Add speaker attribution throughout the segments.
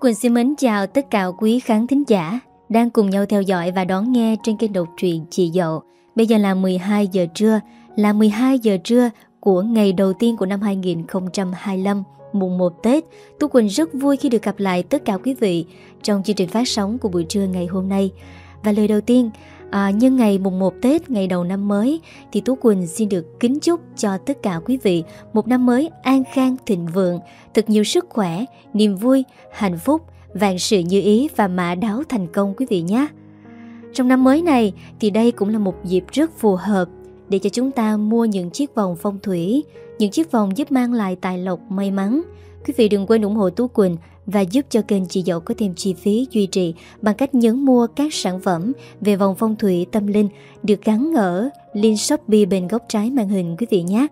Speaker 1: Quỳnh xin mến chào tất cả quý khán thính giả đang cùng nhau theo dõi và đón nghe trên kênh độc truyện Chị Dậu. Bây giờ là 12 giờ trưa, là 12 giờ trưa của ngày đầu tiên của năm 2025, mùng 1 Tết. Tú Quỳnh rất vui khi được gặp lại tất cả quý vị trong chương trình phát sóng của buổi trưa ngày hôm nay. Và lời đầu tiên, à, nhân ngày mùng 1 Tết, ngày đầu năm mới, thì Tú Quỳnh xin được kính chúc cho tất cả quý vị một năm mới an khang thịnh vượng, thật nhiều sức khỏe, niềm vui, hạnh phúc, vạn sự như ý và mã đáo thành công quý vị nhé. Trong năm mới này thì đây cũng là một dịp rất phù hợp để cho chúng ta mua những chiếc vòng phong thủy, những chiếc vòng giúp mang lại tài lộc may mắn. Quý vị đừng quên ủng hộ Tú Quỳnh và giúp cho kênh chị dậu có thêm chi phí duy trì bằng cách nhấn mua các sản phẩm về vòng phong thủy tâm linh được gắn ở link Shopee bên góc trái màn hình quý vị nhé.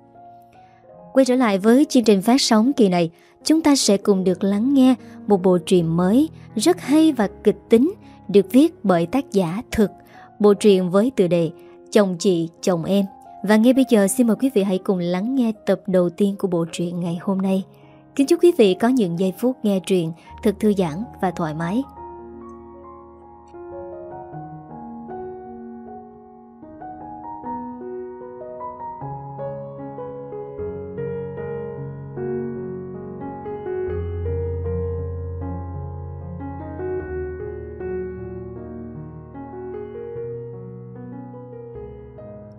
Speaker 1: Quay trở lại với chương trình phát sóng kỳ này, chúng ta sẽ cùng được lắng nghe một bộ truyện mới rất hay và kịch tính được viết bởi tác giả thực. Bộ truyện với tựa đề Chồng chị, chồng em. Và ngay bây giờ xin mời quý vị hãy cùng lắng nghe tập đầu tiên của bộ truyện ngày hôm nay. Kính chúc quý vị có những giây phút nghe truyện thật thư giãn và thoải mái.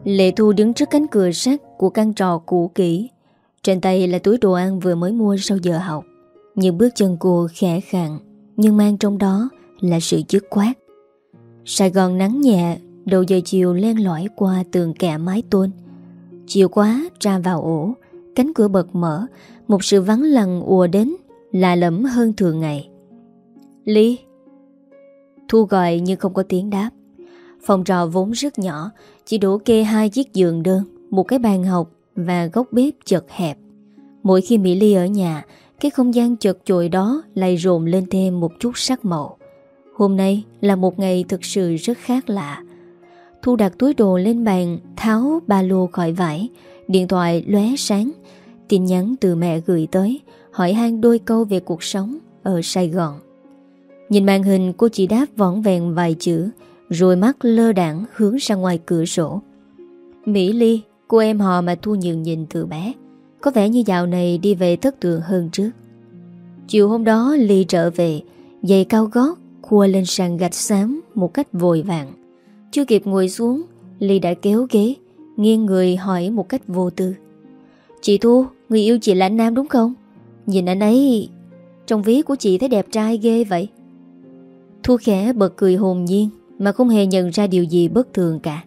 Speaker 1: Lệ Thu đứng trước cánh cửa sắt của căn trò cũ kỹ. Trên tay là túi đồ ăn vừa mới mua sau giờ học. Những bước chân cô khẽ khàng, nhưng mang trong đó là sự dứt khoát. Sài Gòn nắng nhẹ, đầu giờ chiều len lỏi qua tường kẹ mái tôn. Chiều quá ra vào ổ, cánh cửa bật mở, một sự vắng lặng ùa đến, lạ lẫm hơn thường ngày. Ly Thu gọi nhưng không có tiếng đáp. Phòng trò vốn rất nhỏ, chỉ đủ kê hai chiếc giường đơn, một cái bàn học và góc bếp chật hẹp. Mỗi khi Mỹ Ly ở nhà, cái không gian chật chội đó lại rộn lên thêm một chút sắc màu. Hôm nay là một ngày thực sự rất khác lạ. Thu đặt túi đồ lên bàn, tháo ba lô khỏi vải, điện thoại lóe sáng, tin nhắn từ mẹ gửi tới, hỏi han đôi câu về cuộc sống ở Sài Gòn. Nhìn màn hình cô chỉ đáp vỏn vẹn vài chữ, rồi mắt lơ đảng hướng ra ngoài cửa sổ Mỹ Ly Cô em họ mà Thu Nhường nhìn từ bé, Có vẻ như dạo này đi về thất thường hơn trước. Chiều hôm đó, Ly trở về, Giày cao gót, Khua lên sàn gạch xám Một cách vội vàng. Chưa kịp ngồi xuống, Ly đã kéo ghế, Nghiêng người hỏi một cách vô tư. Chị Thu, Người yêu chị là anh Nam đúng không? Nhìn anh ấy, Trong ví của chị thấy đẹp trai ghê vậy. Thu khẽ bật cười hồn nhiên, mà không hề nhận ra điều gì bất thường cả.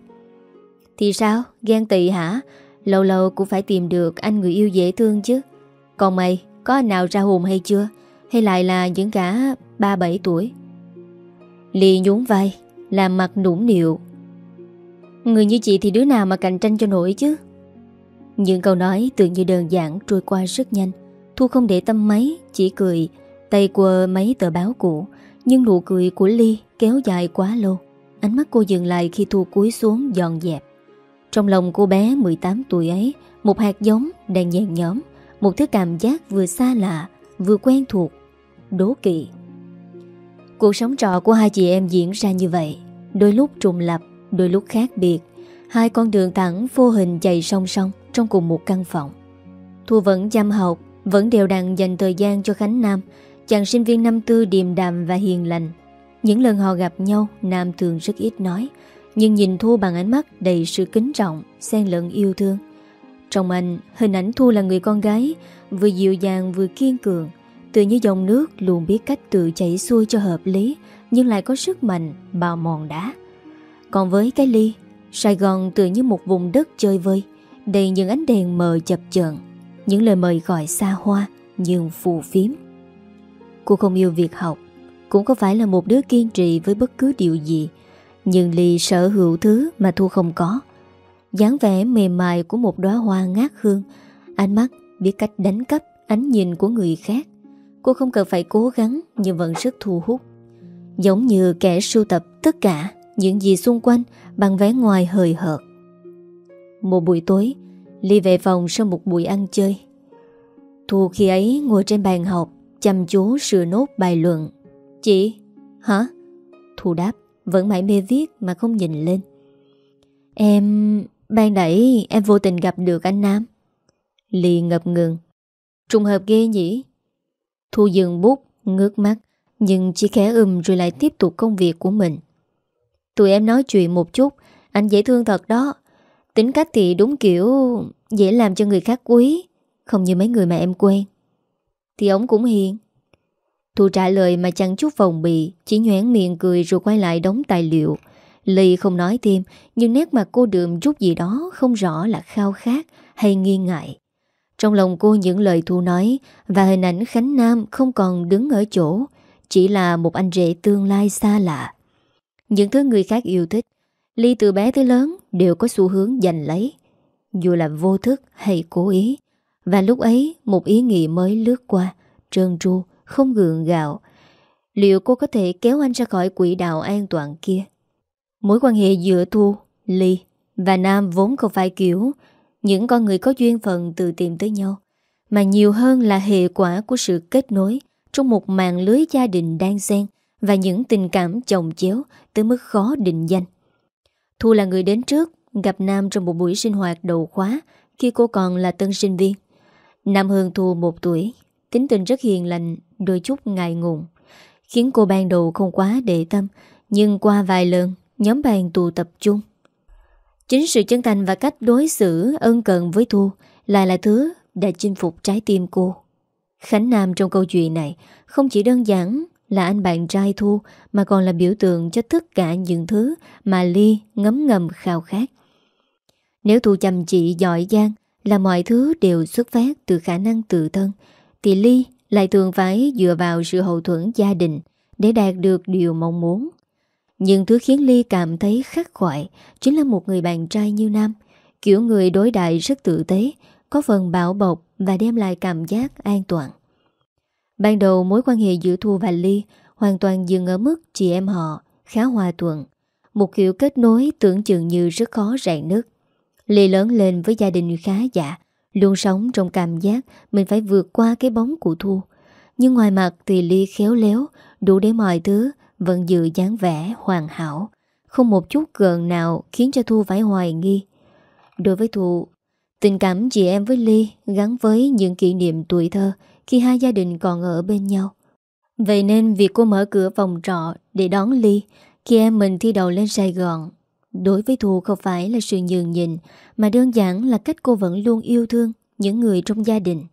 Speaker 1: Thì sao? Ghen tị hả? Lâu lâu cũng phải tìm được anh người yêu dễ thương chứ. Còn mày, Có anh nào ra hồn hay chưa? Hay lại là những cả 3-7 tuổi? Ly nhún vai, Làm mặt nũng nịu. Người như chị thì đứa nào mà cạnh tranh cho nổi chứ? Những câu nói tưởng như đơn giản trôi qua rất nhanh. Thu không để tâm máy Chỉ cười, Tay quờ mấy tờ báo cũ. Nhưng nụ cười của Ly kéo dài quá lâu. Ánh mắt cô dừng lại khi Thu cúi xuống dọn dẹp. Trong lòng cô bé 18 tuổi ấy, Một hạt giống đang nhàn nhóm Một thứ cảm giác vừa xa lạ, Vừa quen thuộc, Đố kỵ. Cuộc sống trọ của hai chị em diễn ra như vậy, Đôi lúc trùng lập, Đôi lúc khác biệt. Hai con đường thẳng vô hình chạy song song Trong cùng một căn phòng. Thu vẫn chăm học, Vẫn đều đặn dành thời gian cho Khánh Nam. Chàng sinh viên năm tư điềm đạm và hiền lành. Những lần họ gặp nhau, Nam thường rất ít nói. Nhưng nhìn Thu bằng ánh mắt đầy sự kính trọng, xen lẫn yêu thương. Trong anh, Hình ảnh Thu là người con gái, Vừa dịu dàng vừa kiên cường Tự như dòng nước luôn biết cách tự chảy xuôi cho hợp lý, Nhưng lại có sức mạnh, bào mòn đá. Còn với cái ly, Sài Gòn tự như một vùng đất chơi vơi, Đầy những ánh đèn mờ chập chờn, Những lời mời gọi xa hoa, Nhưng phù phiếm. Cô không yêu việc học, cũng có phải là một đứa kiên trì với bất cứ điều gì nhưng Ly sở hữu thứ mà Thu không có. dáng vẻ mềm mại của một đóa hoa ngát hương, Ánh mắt biết cách đánh cắp ánh nhìn của người khác. Cô không cần phải cố gắng nhưng vẫn rất thu hút. Giống như kẻ sưu tập tất cả những gì xung quanh bằng vé ngoài hời hợt. Một buổi tối, Ly về phòng sau một buổi ăn chơi. Thu khi ấy ngồi trên bàn học, Chăm chú sửa nốt bài luận. Chị? Hả? Thu đáp. Vẫn mãi mê viết mà không nhìn lên. Em, Ban đẩy em vô tình gặp được anh Nam. Ly ngập ngừng. Trùng hợp ghê nhỉ. Thu dừng bút, Ngước mắt, Nhưng chỉ khẽ ừm rồi lại tiếp tục công việc của mình. Tụi em nói chuyện một chút, Anh dễ thương thật đó. Tính cách thì đúng kiểu Dễ làm cho người khác quý, Không như mấy người mà em quen. Thì ông cũng hiền. Thu trả lời mà chẳng chút vòng bị, Chỉ nhoén miệng cười rồi quay lại đóng tài liệu. Ly không nói thêm, Nhưng nét mặt cô đượm chút gì đó Không rõ là khao khát hay nghi ngại. Trong lòng cô những lời Thu nói Và hình ảnh Khánh Nam không còn đứng ở chỗ, Chỉ là một anh rể tương lai xa lạ. Những thứ người khác yêu thích, Ly từ bé tới lớn Đều có xu hướng giành lấy. Dù là vô thức hay cố ý, Và lúc ấy một ý nghĩ mới lướt qua, Trơn tru không gượng gạo Liệu cô có thể kéo anh ra khỏi quỹ đạo an toàn kia Mối quan hệ giữa Thu, Ly và Nam vốn không phải kiểu những con người có duyên phận từ tìm tới nhau, mà nhiều hơn là hệ quả của sự kết nối trong một mạng lưới gia đình đang xen và những tình cảm chồng chéo tới mức khó định danh. Thu là người đến trước, gặp Nam trong một buổi sinh hoạt đầu khóa khi cô còn là tân sinh viên. Nam hơn Thu một tuổi, tính tình rất hiền lành, đôi chút ngại ngùng, khiến cô ban đầu không quá để tâm, nhưng qua vài lần nhóm bạn tụ tập chung. Chính sự chân thành và cách đối xử ân cần với Thu lại là thứ đã chinh phục trái tim cô. Khánh Nam trong câu chuyện này không chỉ đơn giản là anh bạn trai Thu mà còn là biểu tượng cho tất cả những thứ mà Ly ngấm ngầm khao khát. Nếu Thu chăm chỉ giỏi giang là mọi thứ đều xuất phát từ khả năng tự thân thì Ly lại thường phải dựa vào sự hậu thuẫn gia đình để đạt được điều mong muốn. Nhưng thứ khiến Ly cảm thấy khắc khoải chính là một người bạn trai như Nam, kiểu người đối đại rất tử tế, có phần bảo bọc và đem lại cảm giác an toàn. Ban đầu mối quan hệ giữa Thu và Ly hoàn toàn dừng ở mức chị em họ, khá hòa thuận. Một kiểu kết nối tưởng chừng như rất khó rạn nứt. Ly lớn lên với gia đình khá giả, luôn sống trong cảm giác mình phải vượt qua cái bóng của Thu. Nhưng ngoài mặt thì Ly khéo léo, đủ để mọi thứ vẫn giữ dáng vẻ hoàn hảo, không một chút gợn nào khiến cho Thu phải hoài nghi. Đối với Thu, tình cảm chị em với Ly gắn với những kỷ niệm tuổi thơ khi hai gia đình còn ở bên nhau. Vậy nên việc cô mở cửa phòng trọ để đón Ly khi em mình thi đầu lên Sài Gòn đối với Thu không phải là sự nhường nhịn mà đơn giản là cách cô vẫn luôn yêu thương những người trong gia đình.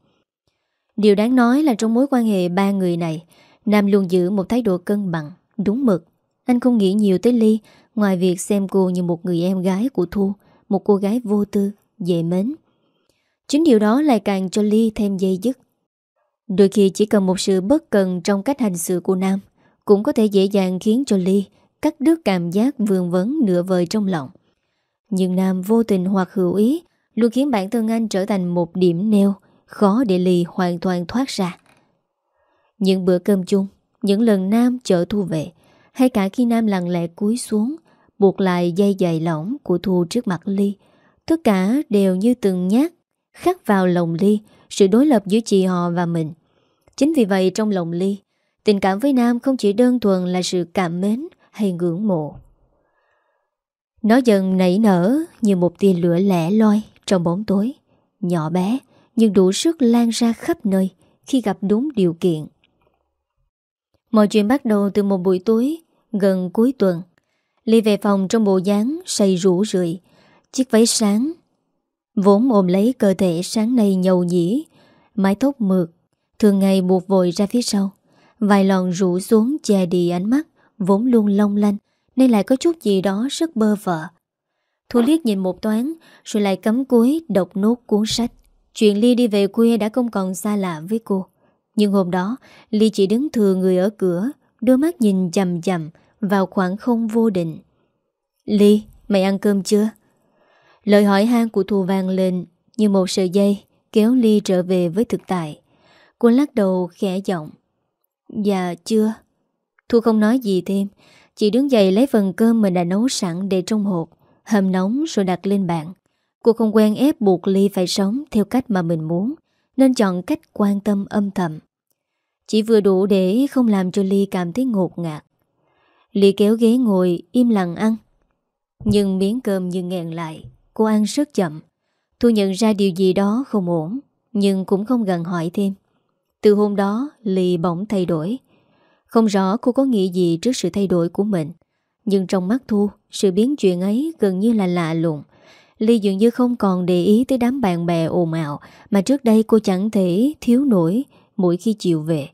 Speaker 1: Điều đáng nói là trong mối quan hệ ba người này Nam luôn giữ một thái độ cân bằng Đúng mực. Anh không nghĩ nhiều tới Ly Ngoài việc xem cô như một người em gái của Thu Một cô gái vô tư, dễ mến. Chính điều đó lại càng cho Ly thêm dây dứt. Đôi khi chỉ cần một sự bất cần trong cách hành xử của Nam Cũng có thể dễ dàng khiến cho Ly Cắt đứt cảm giác vương vấn nửa vời trong lòng. Nhưng Nam vô tình hoặc hữu ý, Luôn khiến bản thân anh trở thành một điểm neo, Khó để lì hoàn toàn thoát ra. Những bữa cơm chung, những lần Nam chở Thu về, Hay cả khi Nam lặng lẽ cúi xuống, Buộc lại dây dày lỏng của Thu trước mặt Ly, Tất cả đều như từng nhát Khắc vào lòng Ly Sự đối lập giữa chị họ và mình. Chính vì vậy trong lòng Ly, Tình cảm với Nam không chỉ đơn thuần là sự cảm mến hay ngưỡng mộ. Nó dần nảy nở như một tia lửa lẻ loi trong bóng tối, Nhỏ bé nhưng đủ sức lan ra khắp nơi khi gặp đúng điều kiện. Mọi chuyện bắt đầu từ một buổi tối Gần cuối tuần. Ly về phòng trong bộ dáng say rủ rượi, Chiếc váy sáng, Vốn ôm lấy cơ thể sáng nay nhầu nhĩ, Mái tóc mượt, Thường ngày buộc vội ra phía sau, Vài lòn rủ xuống che đi ánh mắt. Vốn luôn long lanh Nên lại có chút gì đó rất bơ vợ. Thu liếc nhìn một toán Rồi lại cấm cuối đọc nốt cuốn sách. Chuyện Ly đi về quê đã không còn xa lạ với cô. Nhưng hôm đó Ly chỉ đứng thừa người ở cửa Đôi mắt nhìn chầm chầm Vào khoảng không vô định. Ly, mày ăn cơm chưa? Lời hỏi han của Thu vang lên Như một sợi dây Kéo Ly trở về với thực tại. Cô lắc đầu khẽ giọng Dạ chưa. Thu không nói gì thêm. Chỉ đứng dậy lấy phần cơm mình đã nấu sẵn để trong hộp. Hầm nóng rồi đặt lên bàn. Cô không quen ép buộc Ly phải sống Theo cách mà mình muốn, Nên chọn cách quan tâm âm thầm. Chỉ vừa đủ để không làm cho Ly cảm thấy ngột ngạt. Ly kéo ghế ngồi, im lặng ăn. Nhưng miếng cơm như nghẹn lại, Cô ăn rất chậm. Thu nhận ra điều gì đó không ổn, Nhưng cũng không gần hỏi thêm. Từ hôm đó, Ly bỗng thay đổi. Không rõ cô có nghĩ gì trước sự thay đổi của mình. Nhưng trong mắt Thu, Sự biến chuyện ấy gần như là lạ lùng. Ly dường như không còn để ý tới đám bạn bè ồn ào Mà trước đây cô chẳng thể thiếu nổi Mỗi khi chiều về.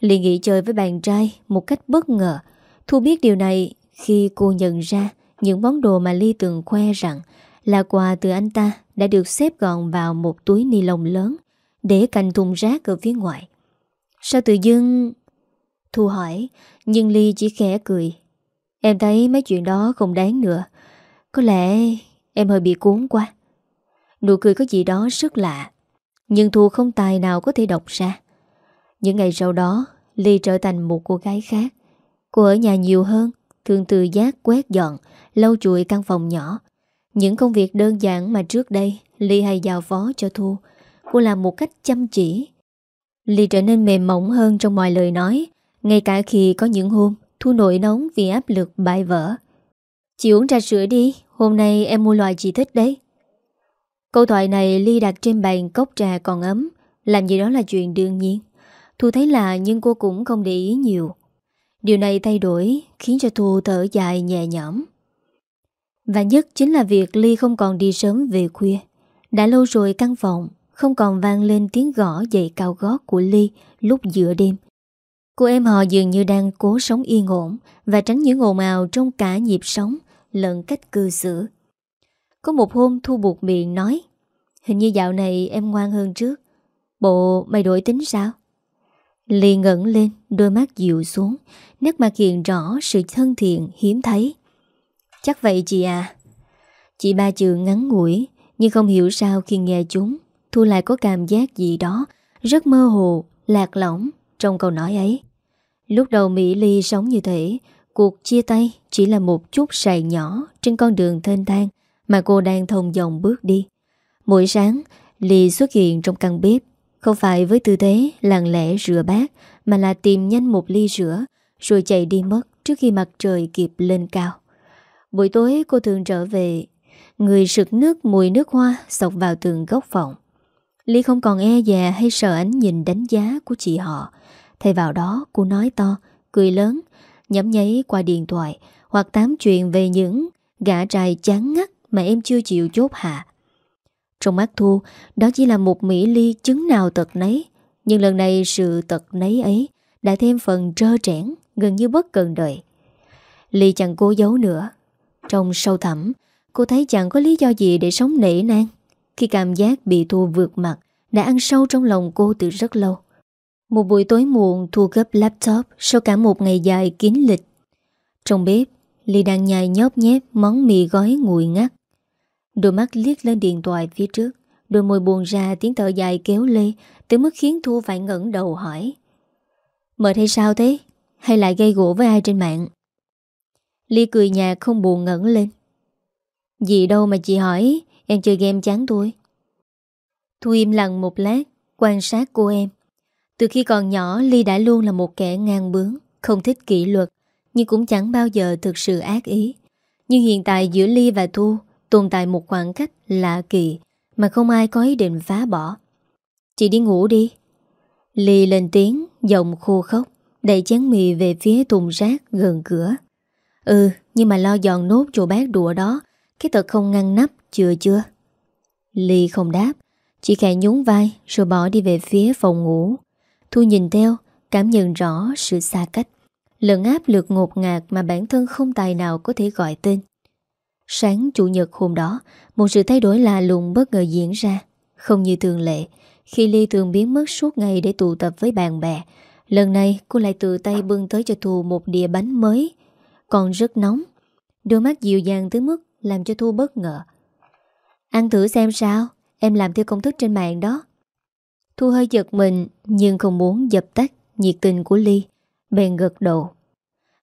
Speaker 1: Ly nghỉ chơi với bạn trai Một cách bất ngờ. Thu biết điều này khi cô nhận ra Những món đồ mà Ly từng khoe rằng Là quà từ anh ta Đã được xếp gọn vào một túi ni lông lớn Để cạnh thùng rác ở phía ngoài. Sao tự dưng Thu hỏi, Nhưng Ly chỉ khẽ cười. Em thấy mấy chuyện đó không đáng nữa. Có lẽ Em hơi bị cuốn quá. Nụ cười có gì đó rất lạ, Nhưng Thu không tài nào có thể đọc ra. Những ngày sau đó, Ly trở thành một cô gái khác. Cô ở nhà nhiều hơn, Thường từ giác quét dọn, Lau chùi căn phòng nhỏ. Những công việc đơn giản mà trước đây Ly hay giao phó cho Thu, Cô làm một cách chăm chỉ. Ly trở nên mềm mỏng hơn trong mọi lời nói ngay cả khi có những hôm Thu nổi nóng vì áp lực bại vỡ. Chị uống trà sữa đi, Hôm nay em mua loại chị thích đấy. Câu thoại này Ly đặt trên bàn cốc trà còn ấm, Làm gì đó là chuyện đương nhiên. Thu thấy lạ nhưng cô cũng không để ý nhiều. Điều này thay đổi, Khiến cho Thu thở dài nhẹ nhõm. Và nhất chính là việc Ly không còn đi sớm về khuya. Đã lâu rồi căn phòng Không còn vang lên tiếng gõ dậy cao gót của Ly Lúc giữa đêm. Cô em họ dường như đang cố sống yên ổn Và tránh những ồn ào trong cả nhịp sống lẫn cách cư xử. Có một hôm Thu buộc miệng nói Hình như dạo này em ngoan hơn trước Bộ mày đổi tính sao? Lì ngẩn lên Đôi mắt dịu xuống Nét mặt hiện rõ sự thân thiện hiếm thấy Chắc vậy chị à Chị ba chữ ngắn ngủi Nhưng không hiểu sao khi nghe chúng Thu lại có cảm giác gì đó Rất mơ hồ, lạc lõng Trong câu nói ấy Lúc đầu Mỹ Ly sống như thế Cuộc chia tay chỉ là một chút sài nhỏ trên con đường thênh thang mà cô đang thông dòng bước đi. Mỗi sáng, Ly xuất hiện trong căn bếp, không phải với tư thế lặng lẽ rửa bát mà là tìm nhanh một ly rửa rồi chạy đi mất trước khi mặt trời kịp lên cao. Buổi tối cô thường trở về, người sực nước mùi nước hoa sọc vào tường góc phòng. Ly không còn e dè hay sợ ánh nhìn đánh giá của chị họ. Thay vào đó cô nói to, cười lớn nhắm nháy qua điện thoại hoặc tám chuyện về những gã trai chán ngắt mà em chưa chịu chốt hạ. Trong mắt Thu, đó chỉ là một mỹ ly chứng nào tật nấy, nhưng lần này sự tật nấy ấy đã thêm phần trơ trẽn, gần như bất cần đời. Ly chẳng cố giấu nữa. Trong sâu thẳm, cô thấy chẳng có lý do gì để sống nể nang khi cảm giác bị Thu vượt mặt đã ăn sâu trong lòng cô từ rất lâu. Một buổi tối muộn Thu gấp laptop sau cả một ngày dài kín lịch. Trong bếp, Ly đang nhai nhóp nhép món mì gói nguội ngắt. Đôi mắt liếc lên điện thoại phía trước, đôi môi buồn ra tiếng thở dài kéo lê, tới mức khiến Thu phải ngẩn đầu hỏi. Mệt hay sao thế? Hay lại gây gỗ với ai trên mạng? Ly cười nhạt không buồn ngẩn lên. Gì đâu mà chị hỏi, em chơi game chán tôi. Thu im lặng một lát, quan sát cô em. Từ khi còn nhỏ, Ly đã luôn là một kẻ ngang bướng, Không thích kỷ luật, Nhưng cũng chẳng bao giờ thực sự ác ý. Nhưng hiện tại giữa Ly và Thu Tồn tại một khoảng cách lạ kỳ Mà không ai có ý định phá bỏ. Chị đi ngủ đi. Ly lên tiếng, Giọng khô khóc Đẩy chén mì về phía thùng rác gần cửa. Ừ nhưng mà lo dọn nốt chỗ bát đùa đó, Cái tật không ngăn nắp chưa chưa? Ly không đáp, Chỉ khẽ nhún vai, Rồi bỏ đi về phía phòng ngủ. Thu nhìn theo, cảm nhận rõ sự xa cách, lần áp lực ngột ngạt mà bản thân không tài nào có thể gọi tên. Sáng Chủ nhật hôm đó, một sự thay đổi lạ lùng bất ngờ diễn ra, không như thường lệ. Khi Ly thường biến mất suốt ngày để tụ tập với bạn bè, lần này cô lại tự tay bưng tới cho Thu một đĩa bánh mới, còn rất nóng. Đôi mắt dịu dàng tới mức làm cho Thu bất ngờ. Ăn thử xem sao, em làm theo công thức trên mạng đó. Thu hơi giật mình nhưng không muốn dập tắt nhiệt tình của Ly. Bèn gật đầu.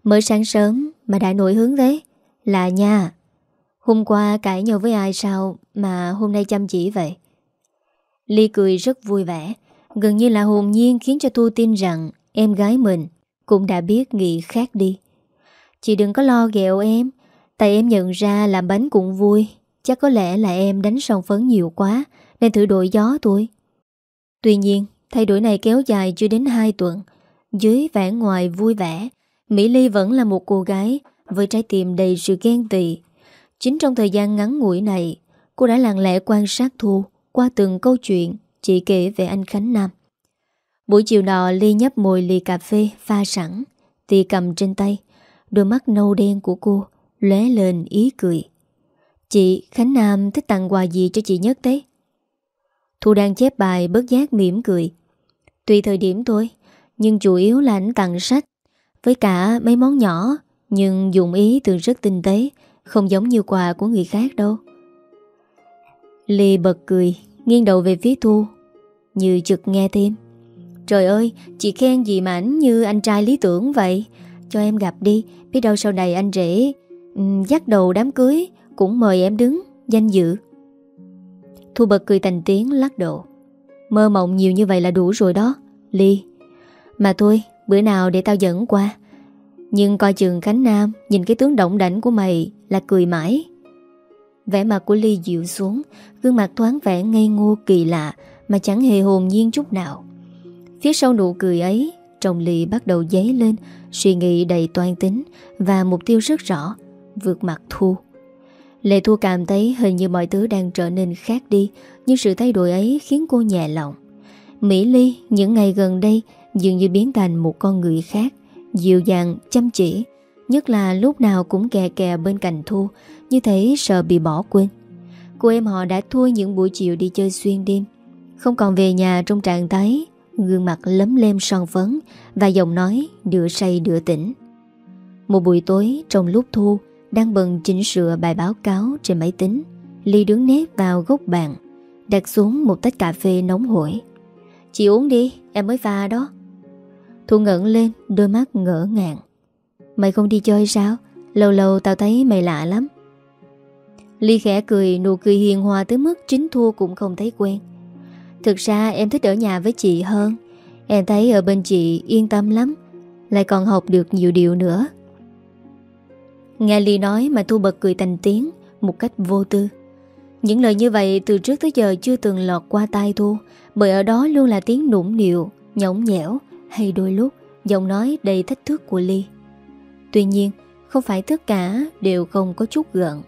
Speaker 1: Mới sáng sớm mà đã nổi hướng thế. Là nha. Hôm qua cãi nhau với ai sao mà hôm nay chăm chỉ vậy? Ly cười rất vui vẻ. Gần như là hồn nhiên khiến cho Thu tin rằng em gái mình cũng đã biết nghĩ khác đi. Chị đừng có lo ghẹo em, tại em nhận ra làm bánh cũng vui, chắc có lẽ là em đánh son phấn nhiều quá nên thử đổi gió thôi. Tuy nhiên, thay đổi này kéo dài chưa đến 2 tuần. Dưới vẻ ngoài vui vẻ, Mỹ Ly vẫn là một cô gái với trái tim đầy sự ghen tị. Chính trong thời gian ngắn ngủi này, cô đã lặng lẽ quan sát Thu qua từng câu chuyện chị kể về anh Khánh Nam. Buổi chiều nọ Ly nhấp mồi ly cà phê pha sẵn, tì cầm trên tay, đôi mắt nâu đen của cô lóe lên ý cười. Chị Khánh Nam thích tặng quà gì cho chị nhất thế? Thu đang chép bài bớt giác mỉm cười. Tùy thời điểm thôi, nhưng chủ yếu là anh tặng sách, với cả mấy món nhỏ, nhưng dùng ý thường rất tinh tế, không giống như quà của người khác đâu. Ly bật cười, nghiêng đầu về phía Thu, như chực nghe thêm. Trời ơi, chị khen gì mà ảnh như anh trai lý tưởng vậy? Cho em gặp đi, biết đâu sau này anh rể um, dắt đầu đám cưới, cũng mời em đứng, danh dự. Thu bật cười thành tiếng lắc độ. Mơ mộng nhiều như vậy là đủ rồi đó, Ly. Mà thôi, bữa nào để tao dẫn qua. Nhưng coi chừng Khánh Nam nhìn cái tướng động đảnh của mày là cười mãi. Vẻ mặt của Ly dịu xuống, gương mặt thoáng vẻ ngây ngô kỳ lạ mà chẳng hề hồn nhiên chút nào. Phía sau nụ cười ấy, trong Ly bắt đầu dấy lên suy nghĩ đầy toan tính và mục tiêu rất rõ, vượt mặt Thu. Lệ Thu cảm thấy hình như mọi thứ đang trở nên khác đi, nhưng sự thay đổi ấy khiến cô nhẹ lòng. Mỹ Ly những ngày gần đây dường như biến thành một con người khác, dịu dàng, chăm chỉ, nhất là lúc nào cũng kè kè bên cạnh Thu, như thế sợ bị bỏ quên. Cô em họ đã thua những buổi chiều đi chơi xuyên đêm, không còn về nhà trong trạng thái gương mặt lấm lem son phấn và giọng nói đưa say đưa tỉnh. Một buổi tối trong lúc Thu đang bận chỉnh sửa bài báo cáo trên máy tính, Ly đứng nếp vào góc bàn, đặt xuống một tách cà phê nóng hổi. Chị uống đi, em mới pha đó. Thu ngẩn lên, đôi mắt ngỡ ngàng. Mày không đi chơi sao? Lâu lâu tao thấy mày lạ lắm. Ly khẽ cười, nụ cười hiền hòa tới mức chính Thu cũng không thấy quen. Thực ra em thích ở nhà với chị hơn Em thấy ở bên chị yên tâm lắm Lại còn học được nhiều điều nữa Nghe Ly nói mà Thu bật cười thành tiếng, Một cách vô tư. Những lời như vậy từ trước tới giờ chưa từng lọt qua tai Thu, Bởi ở đó luôn là tiếng nũng nịu, Nhõng nhẽo, Hay đôi lúc giọng nói đầy thách thức của Ly. Tuy nhiên, Không phải tất cả đều không có chút gợn.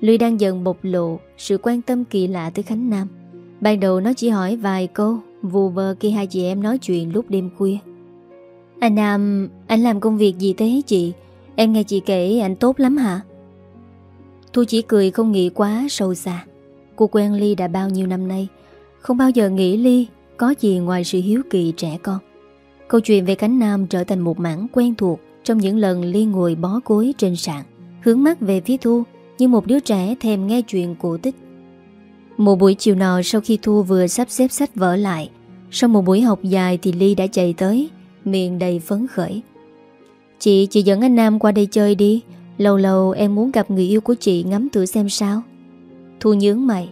Speaker 1: Ly đang dần bộc lộ Sự quan tâm kỳ lạ tới Khánh Nam. Ban đầu nó chỉ hỏi vài câu, Vù vơ khi hai chị em nói chuyện lúc đêm khuya. Anh Nam, Anh làm công việc gì thế chị? Em nghe chị kể anh tốt lắm hả? Thu chỉ cười không nghĩ quá sâu xa. Cô quen Ly đã bao nhiêu năm nay? Không bao giờ nghĩ Ly Có gì ngoài sự hiếu kỳ trẻ con. Câu chuyện về cánh Nam trở thành một mảng quen thuộc Trong những lần Ly ngồi bó cối trên sàn, Hướng mắt về phía Thu Như một đứa trẻ thèm nghe chuyện cổ tích. Một buổi chiều nọ sau khi Thu vừa sắp xếp sách vở lại, Sau một buổi học dài thì Ly đã chạy tới, Miệng đầy phấn khởi. Chị, chị dẫn anh Nam qua đây chơi đi. Lâu lâu em muốn gặp người yêu của chị ngắm thử xem sao. Thu nhướng mày.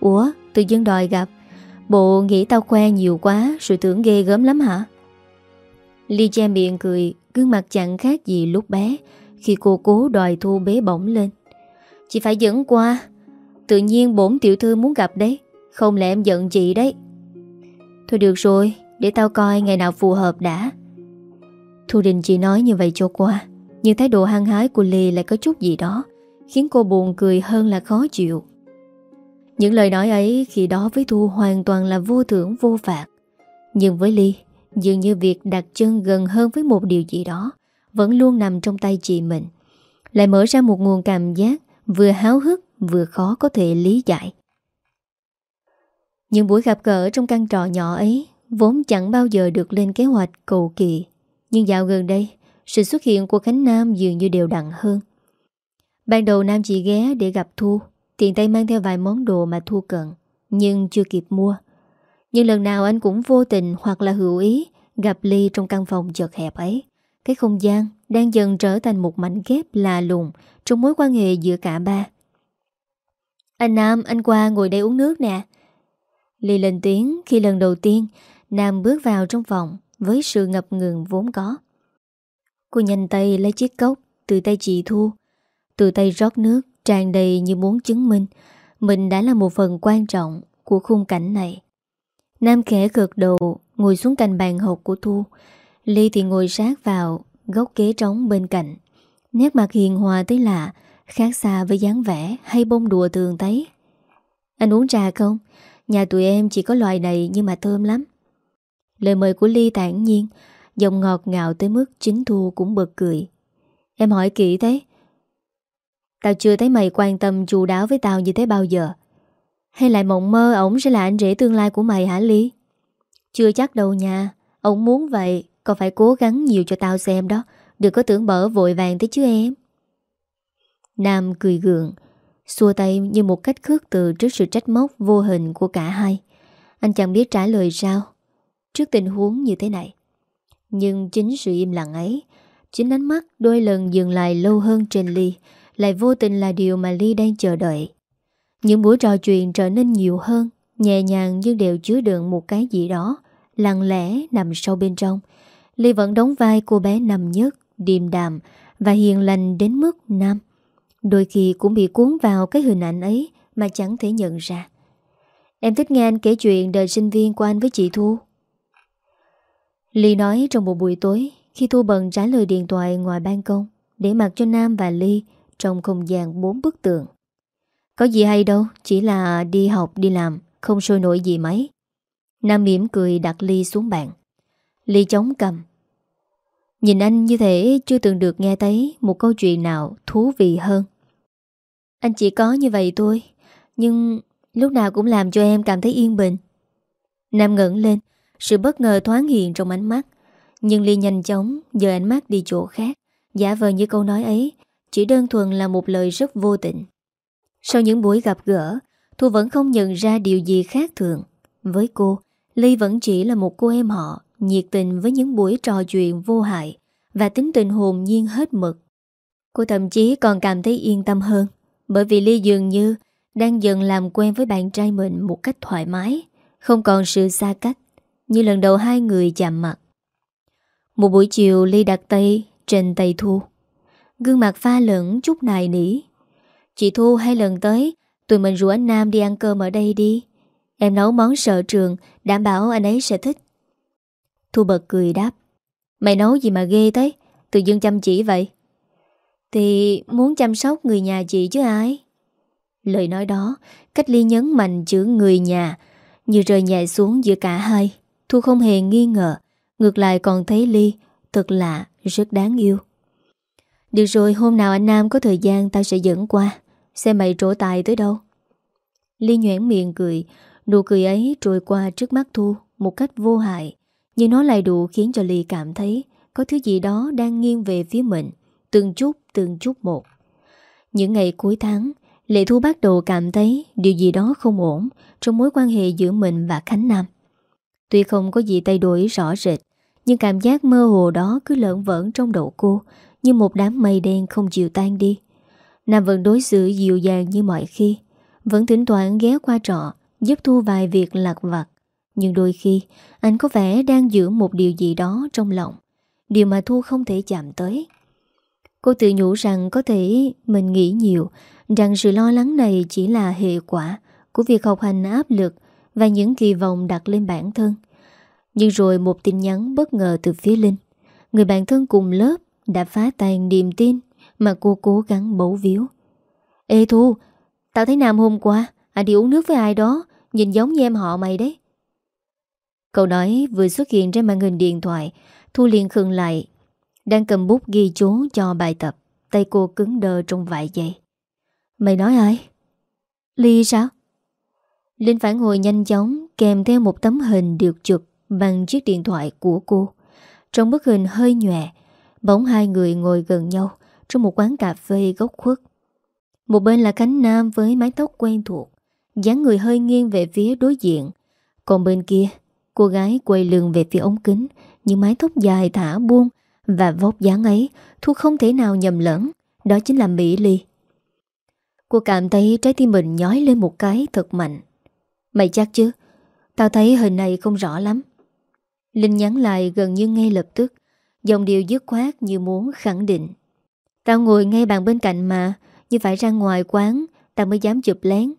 Speaker 1: Ủa, tự dưng đòi gặp. Bộ nghĩ tao khoe nhiều quá Rồi tưởng ghê gớm lắm hả? Ly che miệng cười Gương mặt chẳng khác gì lúc bé Khi cô cố đòi Thu bế bỏng lên. Chị phải dẫn qua. Tự nhiên bổn tiểu thư muốn gặp đấy. Không lẽ em giận chị đấy? Thôi được rồi Để tao coi ngày nào phù hợp đã. Thu Đình chỉ nói như vậy cho qua, Nhưng thái độ hăng hái của Lì lại có chút gì đó, Khiến cô buồn cười hơn là khó chịu Những lời nói ấy khi đó với Thu hoàn toàn là vô thưởng, vô phạt Nhưng với Ly Dường như việc đặt chân gần hơn với một điều gì đó Vẫn luôn nằm trong tay chị mình, Lại mở ra một nguồn cảm giác Vừa háo hức vừa khó có thể lý giải. Những buổi gặp gỡ trong căn trọ nhỏ ấy vốn chẳng bao giờ được lên kế hoạch cầu kỳ. Nhưng dạo gần đây, sự xuất hiện của Khánh Nam dường như đều đặn hơn. Ban đầu Nam chỉ ghé để gặp Thu, tiện tay mang theo vài món đồ mà Thu cần, nhưng chưa kịp mua. Nhưng lần nào anh cũng vô tình hoặc là hữu ý gặp Ly trong căn phòng chật hẹp ấy. Cái không gian đang dần trở thành một mảnh ghép lạ lùng trong mối quan hệ giữa cả ba. Anh Nam, anh qua ngồi đây uống nước nè. Ly lên tiếng khi lần đầu tiên Nam bước vào trong phòng với sự ngập ngừng vốn có. Cô nhanh tay lấy chiếc cốc từ tay chị Thu. Từ tay rót nước tràn đầy như muốn chứng minh mình đã là một phần quan trọng của khung cảnh này. Nam khẽ gật đầu ngồi xuống cạnh bàn học của Thu. Ly thì ngồi sát vào góc ghế trống bên cạnh. Nét mặt hiền hòa tới lạ, khác xa với dáng vẻ hay bông đùa thường thấy. Anh uống trà không? Nhà tụi em chỉ có loại này nhưng mà thơm lắm. Lời mời của Ly tản nhiên, giọng ngọt ngào tới mức chính Thu cũng bật cười. Em hỏi kỹ thế. Tao chưa thấy mày quan tâm chu đáo với tao như thế bao giờ. Hay lại mộng mơ ổng sẽ là anh rể tương lai của mày hả Ly? Chưa chắc đâu nha. Ông muốn vậy, còn phải cố gắng nhiều cho tao xem đó. Đừng có tưởng bở vội vàng thế chứ em. Nam cười gượng, xua tay như một cách khước từ trước sự trách móc vô hình của cả hai. Anh chẳng biết trả lời sao trước tình huống như thế này. Nhưng chính sự im lặng ấy, chính ánh mắt đôi lần dừng lại lâu hơn trên Ly, lại vô tình là điều mà Ly đang chờ đợi. Những buổi trò chuyện trở nên nhiều hơn, nhẹ nhàng nhưng đều chứa đựng một cái gì đó, lặng lẽ nằm sâu bên trong. Ly vẫn đóng vai cô bé nằm nhất, điềm đạm và hiền lành đến mức nam. Đôi khi cũng bị cuốn vào cái hình ảnh ấy mà chẳng thể nhận ra. Em thích nghe anh kể chuyện đời sinh viên của anh với chị Thu. Ly nói trong một buổi tối khi Thu bận trả lời điện thoại ngoài ban công để mặc cho Nam và Ly trong không gian bốn bức tường. Có gì hay đâu, chỉ là đi học đi làm, không sôi nổi gì mấy. Nam mỉm cười đặt Ly xuống bàn. Ly chống cầm. Nhìn anh như thế chưa từng được nghe thấy một câu chuyện nào thú vị hơn. Anh chỉ có như vậy thôi, nhưng lúc nào cũng làm cho em cảm thấy yên bình. Nam ngẩn lên, sự bất ngờ thoáng hiện trong ánh mắt. Nhưng Ly nhanh chóng dời ánh mắt đi chỗ khác, giả vờ như câu nói ấy chỉ đơn thuần là một lời rất vô tình. Sau những buổi gặp gỡ, Thu vẫn không nhận ra điều gì khác thường. Với cô, Ly vẫn chỉ là một cô em họ, nhiệt tình với những buổi trò chuyện vô hại và tính tình hồn nhiên hết mực. Cô thậm chí còn cảm thấy yên tâm hơn, bởi vì Ly dường như đang dần làm quen với bạn trai mình một cách thoải mái, không còn sự xa cách, như lần đầu hai người chạm mặt. Một buổi chiều Ly đặt tay trên tay Thu. Gương mặt pha lẫn chút nài nỉ. Chị Thu hai lần tới, tụi mình rủ anh Nam đi ăn cơm ở đây đi. Em nấu món sợ trường, đảm bảo anh ấy sẽ thích. Thu bật cười đáp. Mày nấu gì mà ghê thế, tự dưng chăm chỉ vậy. Thì muốn chăm sóc người nhà chị chứ ai? Lời nói đó, cách ly nhấn mạnh chữ người nhà, như rơi nhẹ xuống giữa cả hai. Thu không hề nghi ngờ Ngược lại còn thấy Ly Thật lạ, rất đáng yêu. Được rồi hôm nào anh Nam có thời gian Tao sẽ dẫn qua. Xem mày trổ tài tới đâu? Ly nhoảng miệng cười. Nụ cười ấy trôi qua trước mắt Thu Một cách vô hại Nhưng nó lại đủ khiến cho Ly cảm thấy Có thứ gì đó đang nghiêng về phía mình Từng chút từng chút một. Những ngày cuối tháng Lệ Thu bắt đầu cảm thấy Điều gì đó không ổn Trong mối quan hệ giữa mình và Khánh Nam. Tuy không có gì thay đổi rõ rệt, Nhưng cảm giác mơ hồ đó cứ lợn vỡn trong đầu cô, Như một đám mây đen không chịu tan đi. Nam vẫn đối xử dịu dàng như mọi khi, Vẫn thỉnh thoảng ghé qua trọ, Giúp Thu vài việc lạc vặt. Nhưng đôi khi, Anh có vẻ đang giữ một điều gì đó trong lòng, Điều mà Thu không thể chạm tới. Cô tự nhủ rằng có thể mình nghĩ nhiều, Rằng sự lo lắng này chỉ là hệ quả Của việc học hành áp lực và những kỳ vọng đặt lên bản thân. Nhưng rồi một tin nhắn bất ngờ từ phía Linh. Người bạn thân cùng lớp đã phá tan niềm tin mà cô cố gắng bấu víu. Ê Thu, tao thấy Nam hôm qua, anh đi uống nước với ai đó, nhìn giống như em họ mày đấy. Câu nói vừa xuất hiện trên màn hình điện thoại, Thu liền khừng lại. Đang cầm bút ghi chú cho bài tập, tay cô cứng đờ trong vài giây. Mày nói ai? Ly sao? Linh phản hồi nhanh chóng kèm theo một tấm hình được chụp bằng chiếc điện thoại của cô. Trong bức hình hơi nhòe, bóng hai người ngồi gần nhau trong một quán cà phê góc khuất. Một bên là cánh nam với mái tóc quen thuộc, dáng người hơi nghiêng về phía đối diện. Còn bên kia, cô gái quay lưng về phía ống kính, những mái tóc dài thả buông và vóc dáng ấy Thu không thể nào nhầm lẫn, đó chính là Mỹ Ly. Cô cảm thấy trái tim mình nhói lên một cái thật mạnh. Mày chắc chứ? Tao thấy hình này không rõ lắm. Linh nhắn lại gần như ngay lập tức Dòng điều dứt khoát như muốn khẳng định. Tao ngồi ngay bàn bên cạnh mà, Như phải ra ngoài quán, Tao mới dám chụp lén.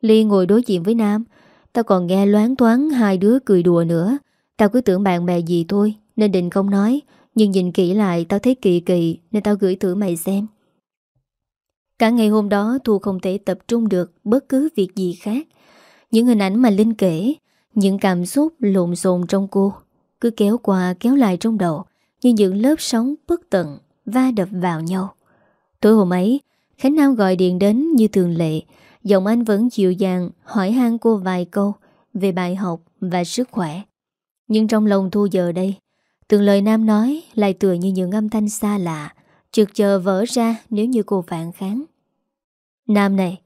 Speaker 1: Ly ngồi đối diện với Nam, Tao còn nghe loáng thoáng hai đứa cười đùa nữa. Tao cứ tưởng bạn bè gì thôi, Nên định không nói, Nhưng nhìn kỹ lại tao thấy kỳ kỳ, Nên tao gửi thử mày xem. Cả ngày hôm đó, Thu không thể tập trung được Bất cứ việc gì khác. Những hình ảnh mà Linh kể, Những cảm xúc lộn xộn trong cô, Cứ kéo qua kéo lại trong đầu Như những lớp sóng bất tận Va đập vào nhau. Tối hôm ấy, Khánh Nam gọi điện đến như thường lệ, Giọng anh vẫn dịu dàng Hỏi han cô vài câu Về bài học và sức khỏe. Nhưng trong lòng Thu giờ đây, Từng lời Nam nói Lại tựa như những âm thanh xa lạ, Trực chờ vỡ ra nếu như cô phản kháng. Nam này,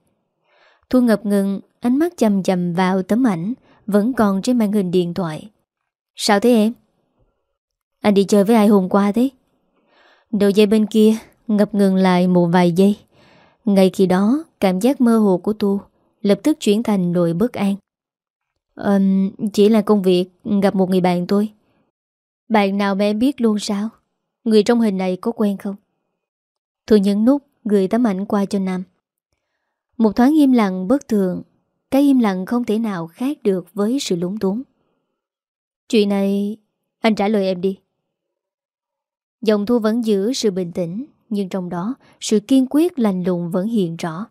Speaker 1: Thu ngập ngừng Ánh mắt chầm chầm vào tấm ảnh Vẫn còn trên màn hình điện thoại. Sao thế em? Anh đi chơi với ai hôm qua thế? Đầu dây bên kia Ngập ngừng lại một vài giây. Ngay khi đó Cảm giác mơ hồ của Tu Lập tức chuyển thành nỗi bất an. Um, Chỉ là công việc Gặp một người bạn tôi Bạn nào mà em biết luôn sao? Người trong hình này có quen không? Tôi nhấn nút Gửi tấm ảnh qua cho Nam. Một thoáng im lặng bất thường cái im lặng không thể nào khác được Với sự lúng túng. Chuyện này, Anh trả lời em đi. Dòng thu vẫn giữ sự bình tĩnh, Nhưng trong đó, Sự kiên quyết lành lùng vẫn hiện rõ.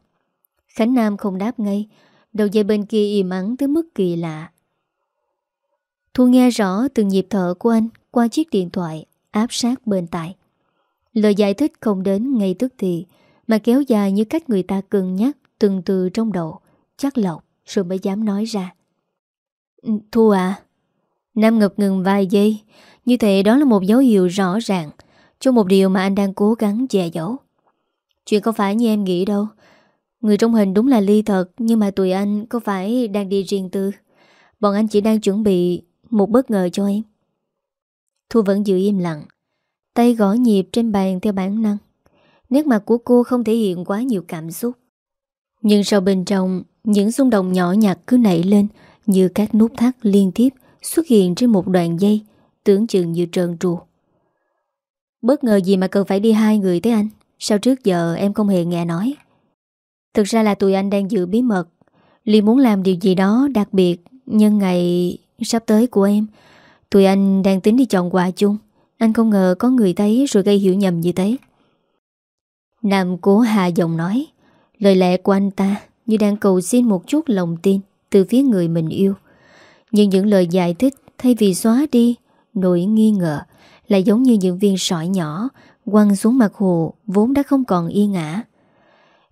Speaker 1: Khánh Nam không đáp ngay, Đầu dây bên kia im ắng tới mức kỳ lạ. Thu nghe rõ từng nhịp thở của anh Qua chiếc điện thoại, Áp sát bên tai. Lời giải thích không đến ngay tức thì, Mà kéo dài như cách người ta cân nhắc Từng từ trong đầu, Chắc lọc rồi mới dám nói ra. Ừ, Thu à Nam ngập ngừng vài giây. Như thế đó là một dấu hiệu rõ ràng. Cho một điều mà anh đang cố gắng che giấu. Chuyện không phải như em nghĩ đâu. Người trong hình đúng là ly thật, Nhưng mà tụi anh có phải đang đi riêng tư? Bọn anh chỉ đang chuẩn bị Một bất ngờ cho em. Thu vẫn giữ im lặng, Tay gõ nhịp trên bàn theo bản năng. Nét mặt của cô không thể hiện quá nhiều cảm xúc. Nhưng sau bên trong, Những xung động nhỏ nhặt cứ nảy lên Như các nút thắt liên tiếp Xuất hiện trên một đoạn dây, Tưởng chừng như trơn tru. Bất ngờ gì mà cần phải đi hai người tới anh? Sao trước giờ em không hề nghe nói? Thực ra là tụi anh đang giữ bí mật. Ly muốn làm điều gì đó đặc biệt Nhân ngày sắp tới của em, Tụi anh đang tính đi chọn quà chung. Anh không ngờ có người thấy Rồi gây hiểu nhầm như thế. Nam cố hạ giọng nói Lời lẽ của anh ta Như đang cầu xin một chút lòng tin Từ phía người mình yêu. Nhưng những lời giải thích Thay vì xóa đi Nỗi nghi ngờ Lại giống như những viên sỏi nhỏ Quăng xuống mặt hồ Vốn đã không còn yên ngã.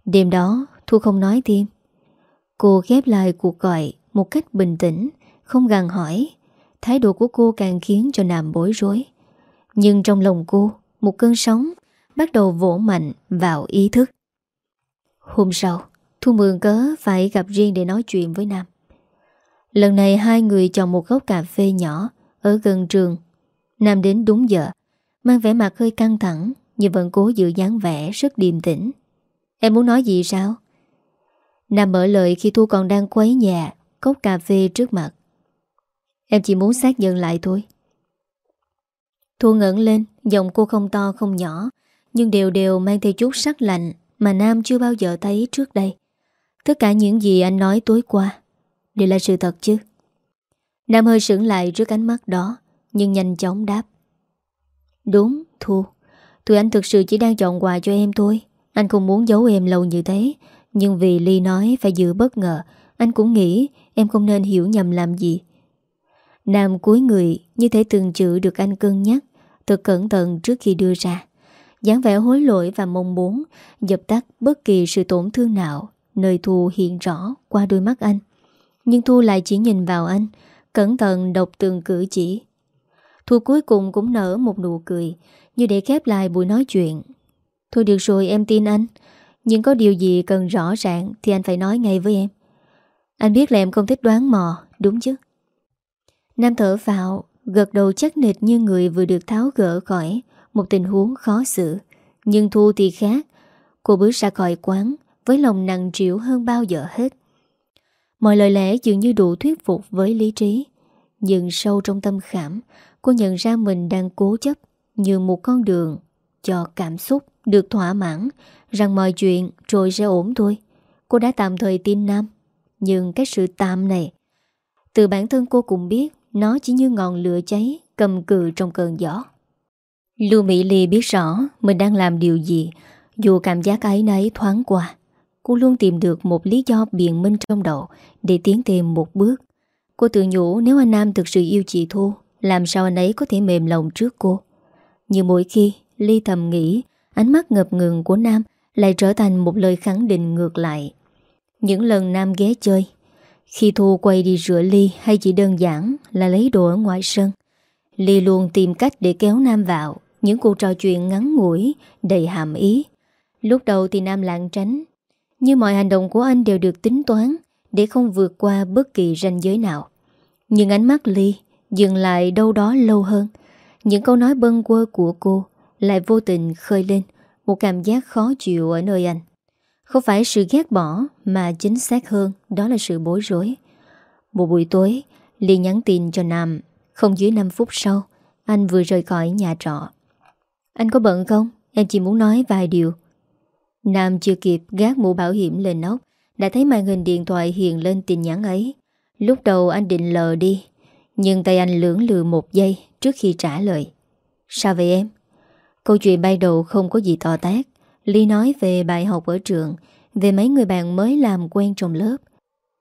Speaker 1: Đêm đó, Thu không nói thêm. Cô ghép lại cuộc gọi Một cách bình tĩnh, Không gằn hỏi. Thái độ của cô càng khiến cho Nam bối rối. Nhưng trong lòng cô, Một cơn sóng Bắt đầu vỗ mạnh vào ý thức. Hôm sau, Thu mượn cớ phải gặp riêng để nói chuyện với Nam. Lần này hai người chọn một gốc cà phê nhỏ Ở gần trường. Nam đến đúng giờ, Mang vẻ mặt hơi căng thẳng, Nhưng vẫn cố giữ dáng vẻ rất điềm tĩnh. Em muốn nói gì sao? Nam mở lời khi Thu còn đang quấy nhà Cốc cà phê trước mặt. Em chỉ muốn xác nhận lại thôi. Thu ngẩn lên, Giọng cô không to không nhỏ, Nhưng đều đều mang theo chút sắc lạnh mà Nam chưa bao giờ thấy trước đây. Tất cả những gì anh nói tối qua Đều là sự thật chứ? Nam hơi sững lại trước ánh mắt đó, Nhưng nhanh chóng đáp. Đúng, Thu. Tụi anh thực sự chỉ đang chọn quà cho em thôi. Anh không muốn giấu em lâu như thế. Nhưng vì Ly nói phải giữ bất ngờ, Anh cũng nghĩ em không nên hiểu nhầm làm gì. Nam cuối người Như thể từng chữ được anh cân nhắc, Thật cẩn thận trước khi đưa ra dáng vẻ hối lỗi và mong muốn, Dập tắt bất kỳ sự tổn thương nào. Nơi Thu hiện rõ qua đôi mắt anh. Nhưng Thu lại chỉ nhìn vào anh, Cẩn thận đọc từng cử chỉ. Thu cuối cùng cũng nở một nụ cười, Như để khép lại buổi nói chuyện. Thôi được rồi, em tin anh. Nhưng có điều gì cần rõ ràng Thì anh phải nói ngay với em. Anh biết là em không thích đoán mò, Đúng chứ? Nam thở vào, Gật đầu chắc nịch như người vừa được tháo gỡ khỏi. Một tình huống khó xử. Nhưng Thu thì khác. Cô bước ra khỏi quán, Với lòng nặng triệu hơn bao giờ hết. Mọi lời lẽ dường như đủ thuyết phục với lý trí. Nhưng sâu trong tâm khảm, Cô nhận ra mình đang cố chấp Như một con đường Cho cảm xúc được thỏa mãn, Rằng mọi chuyện rồi sẽ ổn thôi. Cô đã tạm thời tin Nam, Nhưng cái sự tạm này, Từ bản thân cô cũng biết, Nó chỉ như ngọn lửa cháy Cầm cự trong cơn gió. Lưu Mỹ Ly biết rõ Mình đang làm điều gì. Dù cảm giác ấy nấy thoáng qua, Cô luôn tìm được một lý do biện minh trong đầu Để tiến thêm một bước. Cô tự nhủ nếu anh Nam thực sự yêu chị Thu, Làm sao anh ấy có thể mềm lòng trước cô? Nhưng mỗi khi Ly thầm nghĩ, Ánh mắt ngập ngừng của Nam Lại trở thành một lời khẳng định ngược lại. Những lần Nam ghé chơi, Khi Thu quay đi rửa Ly Hay chỉ đơn giản là lấy đồ ở ngoài sân, Ly luôn tìm cách để kéo Nam vào. Những cuộc trò chuyện ngắn ngủi, Đầy hàm ý. Lúc đầu thì Nam lạng tránh như mọi hành động của anh đều được tính toán Để không vượt qua bất kỳ ranh giới nào. Nhưng ánh mắt Ly Dừng lại đâu đó lâu hơn. Những câu nói bâng quơ của cô Lại vô tình khơi lên Một cảm giác khó chịu ở nơi anh. Không phải sự ghét bỏ Mà chính xác hơn, Đó là sự bối rối. Một buổi tối, Ly nhắn tin cho Nam. Không dưới 5 phút sau, Anh vừa rời khỏi nhà trọ. Anh có bận không? Em chỉ muốn nói vài điều. Nam chưa kịp gác mũ bảo hiểm lên nóc, Đã thấy màn hình điện thoại hiện lên tin nhắn ấy. Lúc đầu anh định lờ đi, Nhưng tay anh lưỡng lự một giây Trước khi trả lời. Sao vậy em? Câu chuyện bay đầu không có gì to tác Ly nói về bài học ở trường, Về mấy người bạn mới làm quen trong lớp.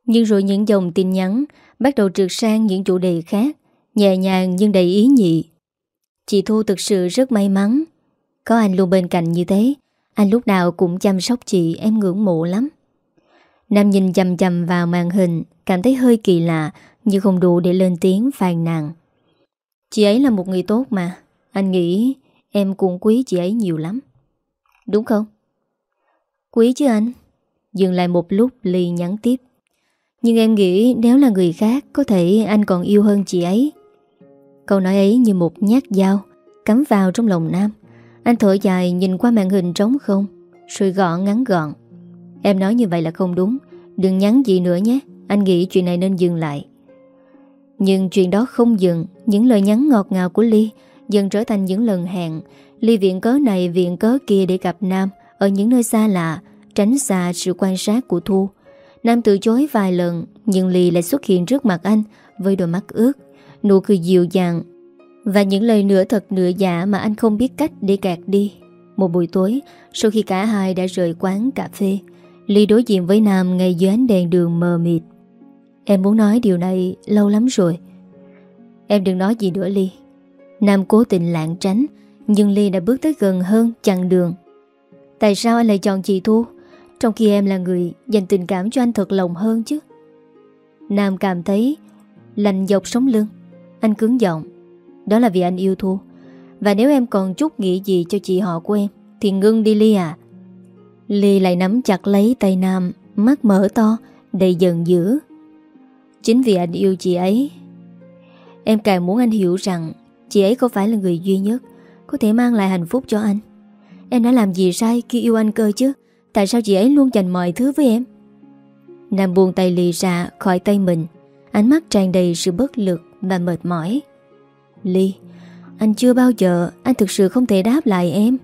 Speaker 1: Nhưng rồi những dòng tin nhắn Bắt đầu trượt sang những chủ đề khác, Nhẹ nhàng nhưng đầy ý nhị. Chị Thu thực sự rất may mắn. Có anh luôn bên cạnh như thế, anh lúc nào cũng chăm sóc chị, Em ngưỡng mộ lắm. Nam nhìn chầm chầm vào màn hình, Cảm thấy hơi kỳ lạ, Nhưng không đủ để lên tiếng phàn nàn. Chị ấy là một người tốt mà, Anh nghĩ em cũng quý chị ấy nhiều lắm. Đúng không? Quý chứ anh? Dừng lại một lúc, Ly nhắn tiếp. Nhưng em nghĩ nếu là người khác, Có thể anh còn yêu hơn chị ấy. Câu nói ấy như một nhát dao Cắm vào trong lòng Nam. Anh thở dài nhìn qua màn hình trống không, Rồi gọn ngắn gọn. Em nói như vậy là không đúng, Đừng nhắn gì nữa nhé, Anh nghĩ chuyện này nên dừng lại. Nhưng chuyện đó không dừng, Những lời nhắn ngọt ngào của Ly Dần trở thành những lần hẹn. Ly viện cớ này, viện cớ kia để gặp Nam Ở những nơi xa lạ, Tránh xa sự quan sát của Thu. Nam từ chối vài lần, Nhưng Ly lại xuất hiện trước mặt anh Với đôi mắt ướt. Nụ cười dịu dàng. Và những lời nửa thật nửa giả mà anh không biết cách để gạt đi. Một buổi tối, Sau khi cả hai đã rời quán cà phê, Ly đối diện với Nam ngay dưới ánh đèn đường mờ mịt. Em muốn nói điều này lâu lắm rồi. Em đừng nói gì nữa, Ly. Nam cố tình lạng tránh, Nhưng Ly đã bước tới gần hơn chặn đường. Tại sao anh lại chọn chị Thu, Trong khi em là người dành tình cảm cho anh thật lòng hơn chứ? Nam cảm thấy Lạnh dọc sống lưng. Anh cứng giọng. Đó là vì anh yêu Thu. Và nếu em còn chút nghĩ gì cho chị họ của em, Thì ngưng đi Ly à Ly lại nắm chặt lấy tay Nam, Mắt mở to, Đầy giận dữ. Chính vì anh yêu chị ấy, Em càng muốn anh hiểu rằng Chị ấy không phải là người duy nhất Có thể mang lại hạnh phúc cho anh. Em đã làm gì sai khi yêu anh cơ chứ? Tại sao chị ấy luôn dành mọi thứ với em? Nam buông tay lì ra khỏi tay mình. Ánh mắt tràn đầy sự bất lực và mệt mỏi. Ly, Anh chưa bao giờ, Anh thực sự không thể đáp lại em.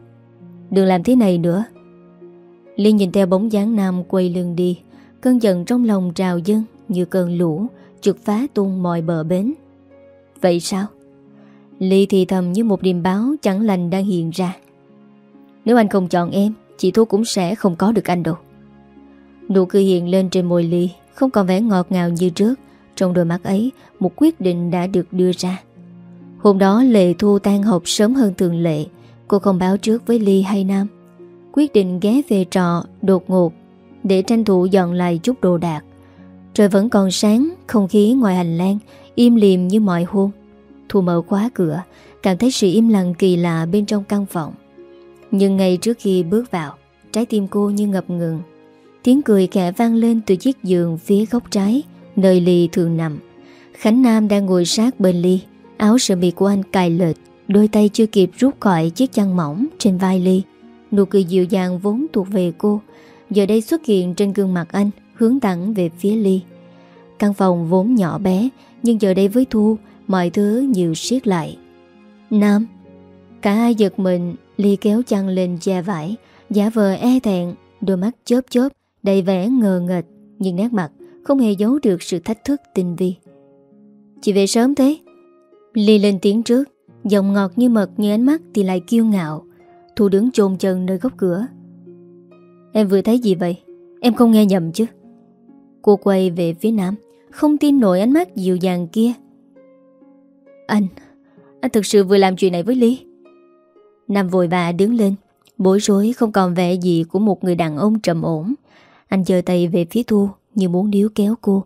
Speaker 1: Đừng làm thế này nữa. Ly nhìn theo bóng dáng Nam quay lưng đi, Cơn giận trong lòng trào dâng Như cơn lũ Trực phá tung mọi bờ bến. Vậy sao? Ly thì thầm như một điềm báo chẳng lành đang hiện ra. Nếu anh không chọn em, Chị Thu cũng sẽ không có được anh đâu. Nụ cười hiện lên trên môi Ly, Không còn vẻ ngọt ngào như trước. Trong đôi mắt ấy, Một quyết định đã được đưa ra. Hôm đó, Lệ Thu tan học sớm hơn thường lệ. Cô không báo trước với Ly hay Nam. Quyết định ghé về trọ, đột ngột, Để tranh thủ dọn lại chút đồ đạc. Trời vẫn còn sáng, Không khí ngoài hành lang, Im liềm như mọi hôm. Thu mở khóa cửa, Cảm thấy sự im lặng kỳ lạ bên trong căn phòng. Nhưng ngay trước khi bước vào, Trái tim cô như ngập ngừng. Tiếng cười khẽ vang lên từ chiếc giường phía góc trái. Nơi Ly thường nằm. Khánh Nam đang ngồi sát bên Ly, Áo sơ mi của anh cài lệch, Đôi tay chưa kịp rút khỏi chiếc chăn mỏng trên vai Ly. Nụ cười dịu dàng vốn thuộc về cô, Giờ đây xuất hiện trên gương mặt anh, Hướng thẳng về phía Ly. Căn phòng vốn nhỏ bé, Nhưng giờ đây với Thu, Mọi thứ nhiều siết lại. Nam, Cả hai giật mình, Ly kéo chăn lên che vải, Giả vờ e thẹn, Đôi mắt chớp chớp, Đầy vẻ ngờ nghệch Nhưng nét mặt không hề giấu được sự thách thức tinh vi. Chị về sớm thế. Ly lên tiếng trước, Giọng ngọt như mật như ánh mắt thì lại kiêu ngạo. Thu đứng chôn chân nơi góc cửa. Em vừa thấy gì vậy? Em không nghe nhầm chứ? Cô quay về phía nam, Không tin nổi ánh mắt dịu dàng kia. Anh Anh thực sự vừa làm chuyện này với Ly? Nam vội vã đứng lên, Bối rối không còn vẻ gì của một người đàn ông trầm ổn. Anh giơ tay về phía Thu. Như muốn níu kéo cô.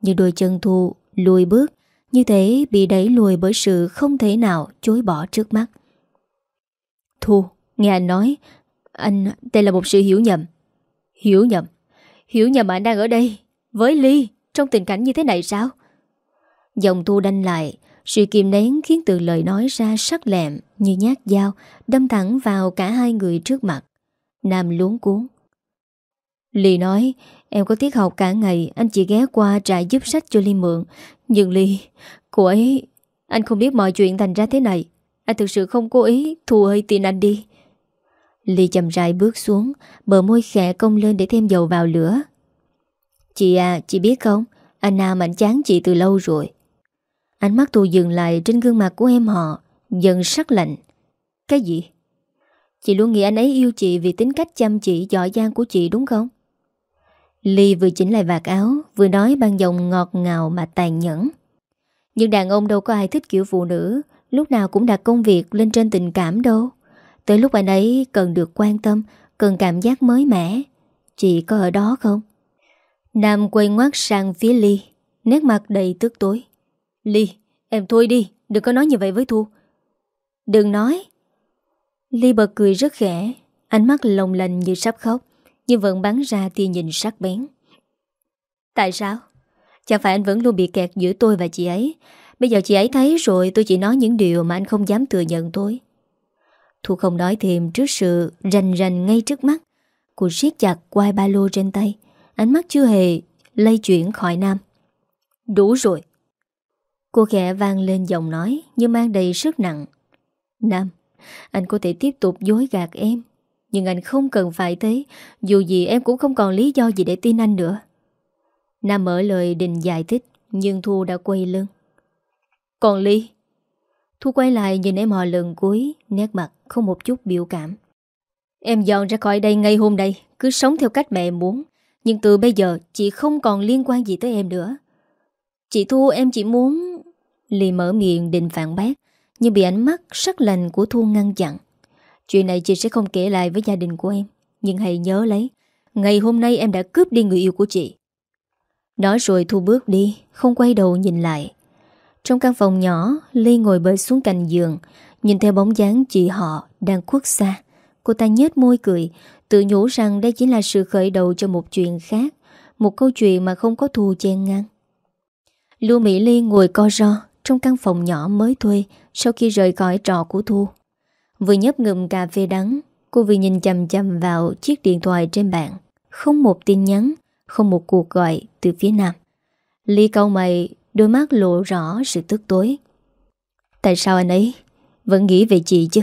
Speaker 1: Nhưng đôi chân Thu lùi bước, Như thế bị đẩy lùi bởi sự không thể nào chối bỏ trước mắt. Thu, Nghe anh nói, Anh, đây là một sự hiểu nhầm. Hiểu nhầm? Hiểu nhầm anh đang ở đây, Với Ly, Trong tình cảnh như thế này sao? Dòng Thu đanh lại, Sự kìm nén khiến từ lời nói ra sắc lẹm Như nhát dao, Đâm thẳng vào cả hai người trước mặt. Nam luống cuốn. Ly nói Em có tiết học cả ngày Anh chỉ ghé qua trả giúp sách cho Ly mượn. Nhưng Ly Cô ấy Anh không biết mọi chuyện thành ra thế này. Anh thực sự không cố ý thù hơi tin anh đi. Ly chậm rãi bước xuống Bờ môi khẽ cong lên để thêm dầu vào lửa. Chị à, chị biết không? Anh Nam ảnh chán chị từ lâu rồi. Ánh mắt tôi dừng lại trên gương mặt của em họ Dần sắc lạnh. Cái gì? Chị luôn nghĩ anh ấy yêu chị vì tính cách chăm chỉ giỏi giang của chị đúng không? Ly vừa chỉnh lại vạt áo Vừa nói bằng giọng ngọt ngào mà tàn nhẫn. Nhưng đàn ông đâu có ai thích kiểu phụ nữ Lúc nào cũng đặt công việc lên trên tình cảm đâu. Tới lúc anh ấy cần được quan tâm Cần cảm giác mới mẻ Chị có ở đó không? Nam quay ngoắt sang phía Ly Nét mặt đầy tức tối. Ly, em thôi đi Đừng có nói như vậy với Thu. Đừng nói. Ly bật cười rất khẽ Ánh mắt lồng lành như sắp khóc. Nhưng vẫn bắn ra tia nhìn sắc bén Tại sao? Chẳng phải anh vẫn luôn bị kẹt giữa tôi và chị ấy Bây giờ chị ấy thấy rồi tôi chỉ nói những điều mà anh không dám thừa nhận thôi Thu không nói thêm trước sự rành rành ngay trước mắt. Cô siết chặt quai ba lô trên tay. Ánh mắt chưa hề lây chuyển khỏi Nam. Đủ rồi. Cô khẽ vang lên giọng nói như mang đầy sức nặng. Nam, anh có thể tiếp tục dối gạt em. Nhưng anh không cần phải thế. Dù gì em cũng không còn lý do gì để tin anh nữa. Nam mở lời định giải thích. Nhưng Thu đã quay lưng. Còn Ly... Thu quay lại nhìn em họ lần cuối, Nét mặt không một chút biểu cảm Em dọn ra khỏi đây ngay hôm nay, Cứ sống theo cách mẹ muốn Nhưng từ bây giờ, chị không còn liên quan gì tới em nữa Chị Thu, em chỉ muốn Ly mở miệng định phản bác, Nhưng bị ánh mắt sắc lành của Thu ngăn chặn Chuyện này chị sẽ không kể lại với gia đình của em, Nhưng hãy nhớ lấy, Ngày hôm nay em đã cướp đi người yêu của chị. Nói rồi Thu bước đi, Không quay đầu nhìn lại. Trong căn phòng nhỏ Ly ngồi bơi xuống cạnh giường, Nhìn theo bóng dáng chị họ đang khuất xa. Cô ta nhếch môi cười, Tự nhủ rằng đây chỉ là sự khởi đầu cho một chuyện khác, Một câu chuyện mà không có thù chen ngang. Lưu Mỹ Ly ngồi co ro Trong căn phòng nhỏ mới thuê Sau khi rời khỏi trọ của Thu. Vừa nhấp ngụm cà phê đắng, Cô vừa nhìn chầm chầm vào chiếc điện thoại trên bàn. Không một tin nhắn, Không một cuộc gọi từ phía nam. Ly câu mày, Đôi mắt lộ rõ sự tức tối. Tại sao anh ấy Vẫn nghĩ về chị chứ?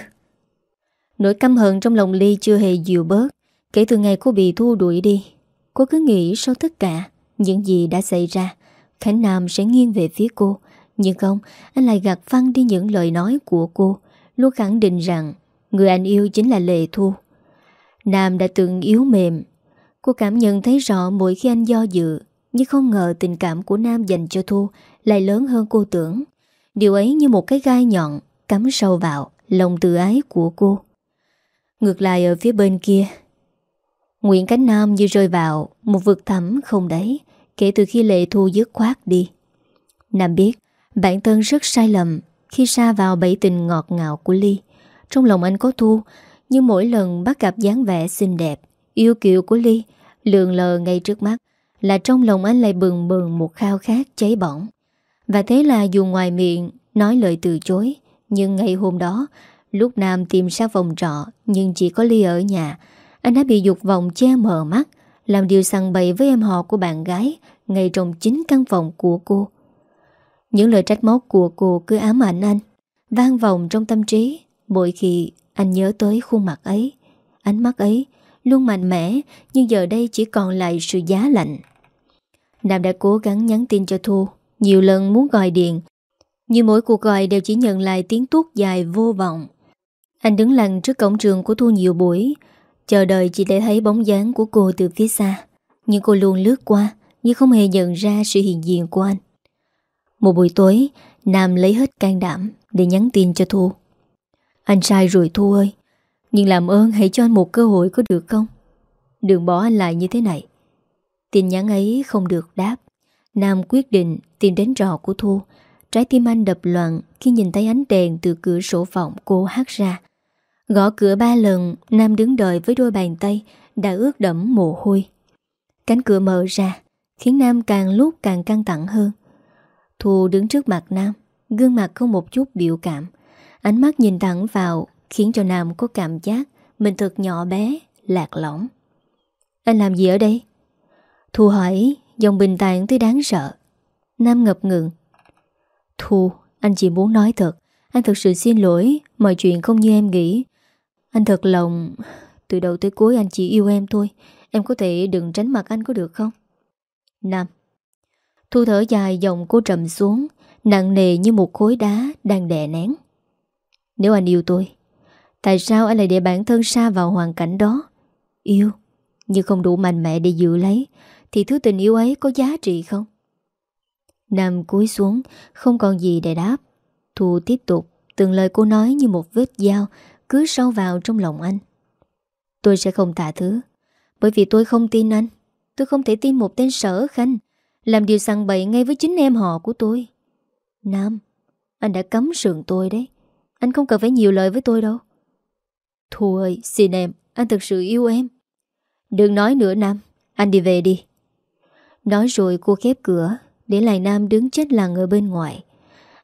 Speaker 1: Nỗi căm hận trong lòng Ly chưa hề dịu bớt, Kể từ ngày cô bị Thu đuổi đi, Cô cứ nghĩ sau tất cả Những gì đã xảy ra, Khánh Nam sẽ nghiêng về phía cô. Nhưng không, Anh lại gạt phăng đi những lời nói của cô. Luôn khẳng định rằng Người anh yêu chính là Lệ Thu, Nam đã từng yếu mềm. Cô cảm nhận thấy rõ mỗi khi anh do dự, nhưng không ngờ tình cảm của Nam dành cho Thu Lại lớn hơn cô tưởng. Điều ấy như một cái gai nhọn Cắm sâu vào lòng tự ái của cô. Ngược lại ở phía bên kia Nguyễn Cánh Nam như rơi vào Một vực thẳm không đáy Kể từ khi Lệ Thu dứt khoát đi. Nam biết Bản thân rất sai lầm khi xa vào bẫy tình ngọt ngào của Ly Trong lòng anh có Thu Nhưng mỗi lần bắt gặp dáng vẻ xinh đẹp Yêu kiều của Ly Lường lờ ngay trước mắt là trong lòng anh lại bừng bừng một khao khát cháy bỏng. Và thế là dù ngoài miệng nói lời từ chối, nhưng ngày hôm đó, lúc Nam tìm ra phòng trọ nhưng chỉ có Ly ở nhà, anh đã bị dục vọng che mờ mắt, làm điều săn bậy với em họ của bạn gái, Ngay trong chính căn phòng của cô những lời trách móc của cô cứ ám ảnh anh, Vang vòng trong tâm trí. Mỗi khi anh nhớ tới khuôn mặt ấy, Ánh mắt ấy Luôn mạnh mẽ, Nhưng giờ đây chỉ còn lại sự giá lạnh. Nam đã cố gắng nhắn tin cho Thu, Nhiều lần muốn gọi điện, Nhưng mỗi cuộc gọi đều chỉ nhận lại tiếng tuốt dài vô vọng. Anh đứng lặng trước cổng trường của Thu nhiều buổi, Chờ đợi chỉ để thấy bóng dáng của cô từ phía xa. Nhưng cô luôn lướt qua, Nhưng không hề nhận ra sự hiện diện của anh. Một buổi tối, Nam lấy hết can đảm Để nhắn tin cho Thu. Anh sai rồi Thu ơi, Nhưng làm ơn hãy cho anh một cơ hội có được không? Đừng bỏ anh lại như thế này. Tin nhắn ấy không được đáp. Nam quyết định tìm đến trò của Thu. Trái tim anh đập loạn Khi nhìn thấy ánh đèn từ cửa sổ phòng cô hát ra. Gõ cửa ba lần, Nam đứng đợi với đôi bàn tay Đã ướt đẫm mồ hôi. Cánh cửa mở ra, Khiến Nam càng lúc càng căng thẳng hơn. Thu đứng trước mặt Nam. Gương mặt không một chút biểu cảm. Ánh mắt nhìn thẳng vào Khiến cho Nam có cảm giác Mình thật nhỏ bé, lạc lõng. Anh làm gì ở đây? Thu hỏi Dòng bình tạng tới đáng sợ. Nam ngập ngừng. Thu, anh chỉ muốn nói thật. Anh thật sự xin lỗi Mọi chuyện không như em nghĩ. Anh thật lòng Từ đầu tới cuối anh chỉ yêu em thôi. Em có thể đừng tránh mặt anh có được không? Nam Thu thở dài dòng cô trầm xuống, Nặng nề như một khối đá Đang đè nén. Nếu anh yêu tôi, Tại sao anh lại để bản thân xa vào hoàn cảnh đó? Yêu, Nhưng không đủ mạnh mẽ để giữ lấy, Thì thứ tình yêu ấy có giá trị không? Nam cúi xuống, Không còn gì để đáp. Thu tiếp tục, Từng lời cô nói như một vết dao, Cứ sâu vào trong lòng anh. Tôi sẽ không tạ thứ, Bởi vì tôi không tin anh. Tôi không thể tin một tên sở khanh làm điều săn bậy ngay với chính em họ của tôi. Nam, Anh đã cấm sườn tôi đấy. Anh không cần phải nhiều lời với tôi đâu. Thu ơi, xin em, Anh thực sự yêu em. Đừng nói nữa, Nam. Anh đi về đi. Nói rồi cô khép cửa, Để lại Nam đứng chết lặng ở bên ngoài.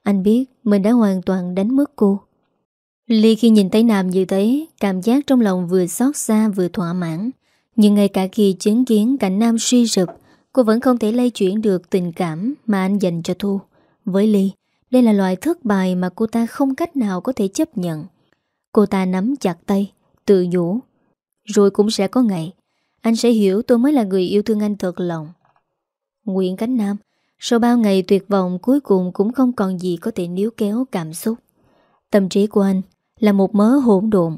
Speaker 1: Anh biết mình đã hoàn toàn đánh mất cô. Ly khi nhìn thấy Nam như thế, Cảm giác trong lòng vừa xót xa vừa thỏa mãn. Nhưng ngay cả khi chứng kiến cảnh Nam suy sụp Cô vẫn không thể lây chuyển được tình cảm Mà anh dành cho Thu. Với Ly, Đây là loại thất bại mà cô ta không cách nào có thể chấp nhận. Cô ta nắm chặt tay, Tự nhủ, Rồi cũng sẽ có ngày, Anh sẽ hiểu tôi mới là người yêu thương anh thật lòng. Nguyễn Cánh Nam, Sau bao ngày tuyệt vọng cuối cùng Cũng không còn gì có thể níu kéo cảm xúc. Tâm trí của anh Là một mớ hỗn độn.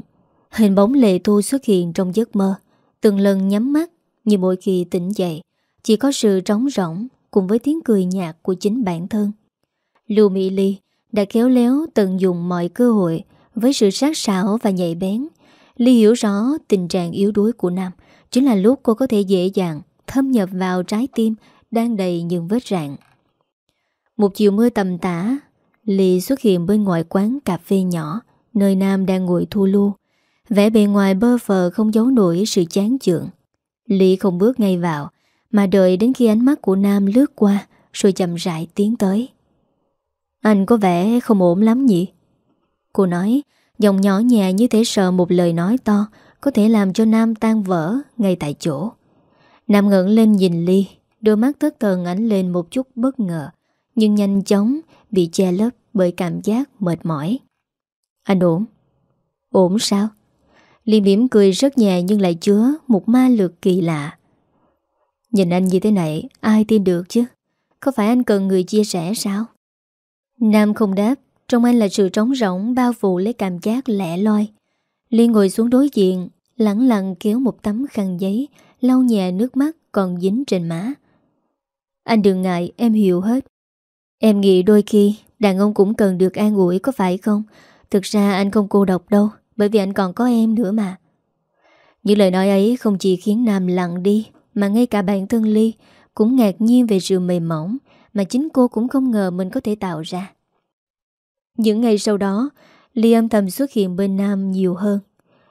Speaker 1: Hình bóng lệ thu xuất hiện trong giấc mơ, Từng lần nhắm mắt Như mỗi khi tỉnh dậy. Chỉ có sự trống rỗng Cùng với tiếng cười nhạt của chính bản thân. Lưu Mỹ Ly đã khéo léo tận dụng mọi cơ hội với sự sát sảo và nhạy bén. Ly hiểu rõ tình trạng yếu đuối của Nam Chính là lúc cô có thể dễ dàng Thâm nhập vào trái tim Đang đầy những vết rạn. Một chiều mưa tầm tả Ly xuất hiện bên ngoài quán cà phê nhỏ Nơi Nam đang ngồi thu lưu. Vẻ bề ngoài bơ phờ không giấu nổi sự chán chượng Ly không bước ngay vào mà đợi đến khi ánh mắt của Nam lướt qua, Rồi chậm rãi tiến tới. Anh có vẻ không ổn lắm nhỉ? Cô nói, Giọng nhỏ nhẹ như thể sợ một lời nói to Có thể làm cho Nam tan vỡ Ngay tại chỗ. Nam ngẩng lên nhìn Ly, Đôi mắt thất thần ánh lên một chút bất ngờ, Nhưng nhanh chóng Bị che lấp bởi cảm giác mệt mỏi. Anh ổn. Ổn sao? Ly mỉm cười rất nhẹ nhưng lại chứa Một ma lực kỳ lạ. Nhìn anh như thế này, Ai tin được chứ? Có phải anh cần người chia sẻ sao? Nam không đáp, trong anh là sự trống rỗng, bao phủ lấy cảm giác lẻ loi. Liên ngồi xuống đối diện Lặng lặng kéo một tấm khăn giấy, Lau nhẹ nước mắt còn dính trên má. Anh đừng ngại, em hiểu hết. Em nghĩ đôi khi, Đàn ông cũng cần được an ủi, có phải không? Thực ra anh không cô độc đâu, Bởi vì anh còn có em nữa mà. Những lời nói ấy không chỉ khiến Nam lặng đi mà ngay cả bản thân Ly Cũng ngạc nhiên về sự mềm mỏng Mà chính cô cũng không ngờ mình có thể tạo ra những ngày sau đó, Ly âm thầm xuất hiện bên Nam nhiều hơn.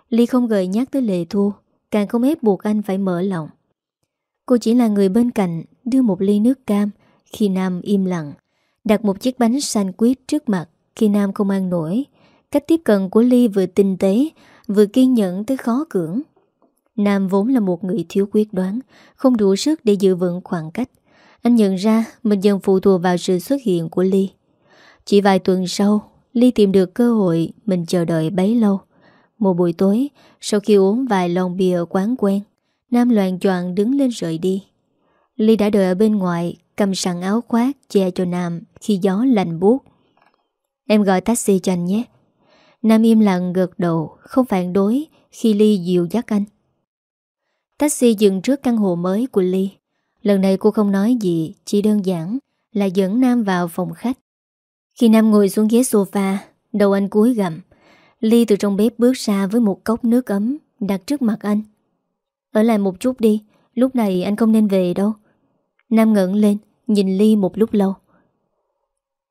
Speaker 1: Ly không gợi nhắc tới Lệ Thu, càng không ép buộc anh phải mở lòng. Cô chỉ là người bên cạnh đưa một ly nước cam khi Nam im lặng, đặt một chiếc bánh sandwich trước mặt khi Nam không ăn nổi. Cách tiếp cận của Ly vừa tinh tế, vừa kiên nhẫn tới khó cưỡng. Nam vốn là một người thiếu quyết đoán, không đủ sức để giữ vững khoảng cách. Anh nhận ra mình dần phụ thuộc vào sự xuất hiện của Ly. Chỉ vài tuần sau Ly tìm được cơ hội Mình chờ đợi bấy lâu. Một buổi tối Sau khi uống vài lon bia ở quán quen Nam loàn choạng đứng lên rời đi. Ly đã đợi ở bên ngoài Cầm sẵn áo khoác che cho Nam Khi gió lạnh buốt. Em gọi taxi cho anh nhé. Nam im lặng gật đầu Không phản đối khi Ly dịu dắt anh. Taxi dừng trước căn hộ mới của Ly Lần này cô không nói gì, Chỉ đơn giản là dẫn Nam vào phòng khách. Khi Nam ngồi xuống ghế sofa, Đầu anh cúi gặm Ly từ trong bếp bước ra với một cốc nước ấm Đặt trước mặt anh. Ở lại một chút đi, Lúc này anh không nên về đâu. Nam ngẩn lên, Nhìn Ly một lúc lâu.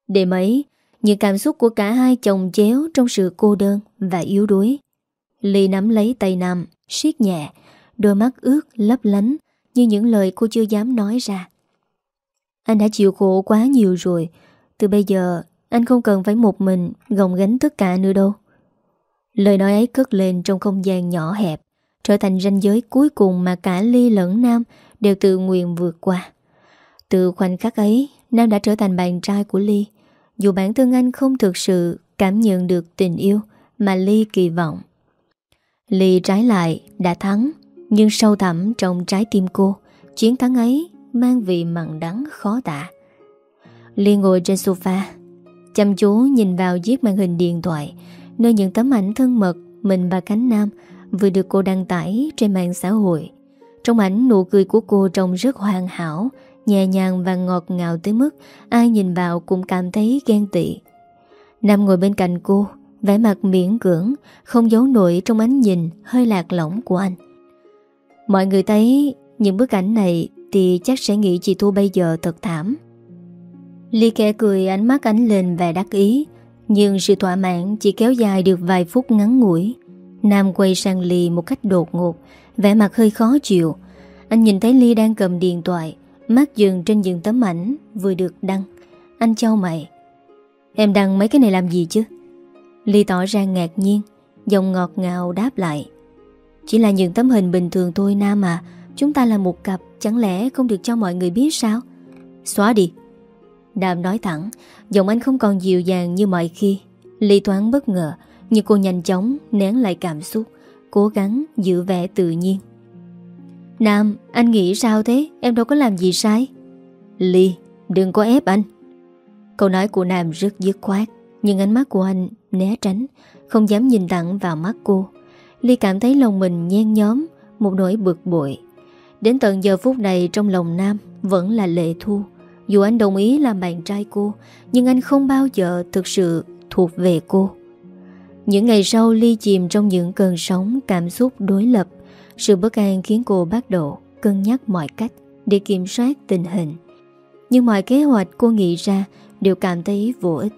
Speaker 1: Để mấy, Những cảm xúc của cả hai chồng chéo Trong sự cô đơn và yếu đuối. Ly nắm lấy tay Nam, siết nhẹ Đôi mắt ướt, lấp lánh, Như những lời cô chưa dám nói ra. Anh đã chịu khổ quá nhiều rồi. Từ bây giờ, Anh không cần phải một mình Gồng gánh tất cả nữa đâu. Lời nói ấy cất lên trong không gian nhỏ hẹp, Trở thành ranh giới cuối cùng Mà cả Ly lẫn Nam Đều tự nguyện vượt qua. Từ khoảnh khắc ấy, Nam đã trở thành bạn trai của Ly. Dù bản thân anh không thực sự Cảm nhận được tình yêu Mà Ly kỳ vọng. Ly trái lại đã thắng. Nhưng sâu thẳm trong trái tim cô, Chiến thắng ấy mang vị mặn đắng khó tả. Liên ngồi trên sofa, Chăm chú nhìn vào chiếc màn hình điện thoại, Nơi những tấm ảnh thân mật Mình và Khánh Nam Vừa được cô đăng tải trên mạng xã hội. Trong ảnh, nụ cười của cô trông rất hoàn hảo, Nhẹ nhàng và ngọt ngào tới mức Ai nhìn vào cũng cảm thấy ghen tị. Nam ngồi bên cạnh cô, vẻ mặt miễn cưỡng, Không giấu nổi trong ánh nhìn Hơi lạc lõng của anh. Mọi người thấy những bức ảnh này Thì chắc sẽ nghĩ chị Thu bây giờ thật thảm. Ly kẻ cười ánh mắt ánh lên vẻ đắc ý, Nhưng sự thỏa mãn chỉ kéo dài được vài phút ngắn ngủi. Nam quay sang Ly một cách đột ngột, vẻ mặt hơi khó chịu. Anh nhìn thấy Ly đang cầm điện thoại, Mắt dừng trên những tấm ảnh Vừa được đăng. Anh trao mày. Em đăng mấy cái này làm gì chứ? Ly tỏ ra ngạc nhiên, Giọng ngọt ngào đáp lại. Chỉ là những tấm hình bình thường thôi Nam à Chúng ta là một cặp, Chẳng lẽ không được cho mọi người biết sao? Xóa đi. Nam nói thẳng, Giọng anh không còn dịu dàng như mọi khi. Ly toán bất ngờ Nhưng cô nhanh chóng nén lại cảm xúc, Cố gắng giữ vẻ tự nhiên. Nam, anh nghĩ sao thế? Em đâu có làm gì sai. Ly đừng có ép anh. Câu nói của Nam rất dứt khoát, Nhưng ánh mắt của anh né tránh, Không dám nhìn thẳng vào mắt cô. Ly cảm thấy lòng mình nhen nhóm, Một nỗi bực bội. Đến tận giờ phút này trong lòng Nam Vẫn là lệ thu. Dù anh đồng ý làm bạn trai cô, Nhưng anh không bao giờ thực sự thuộc về cô. Những ngày sau, Ly chìm trong những cơn sóng, Cảm xúc đối lập. Sự bất an khiến cô bắt đầu Cân nhắc mọi cách Để kiểm soát tình hình. Nhưng mọi kế hoạch cô nghĩ ra Đều cảm thấy vô ích.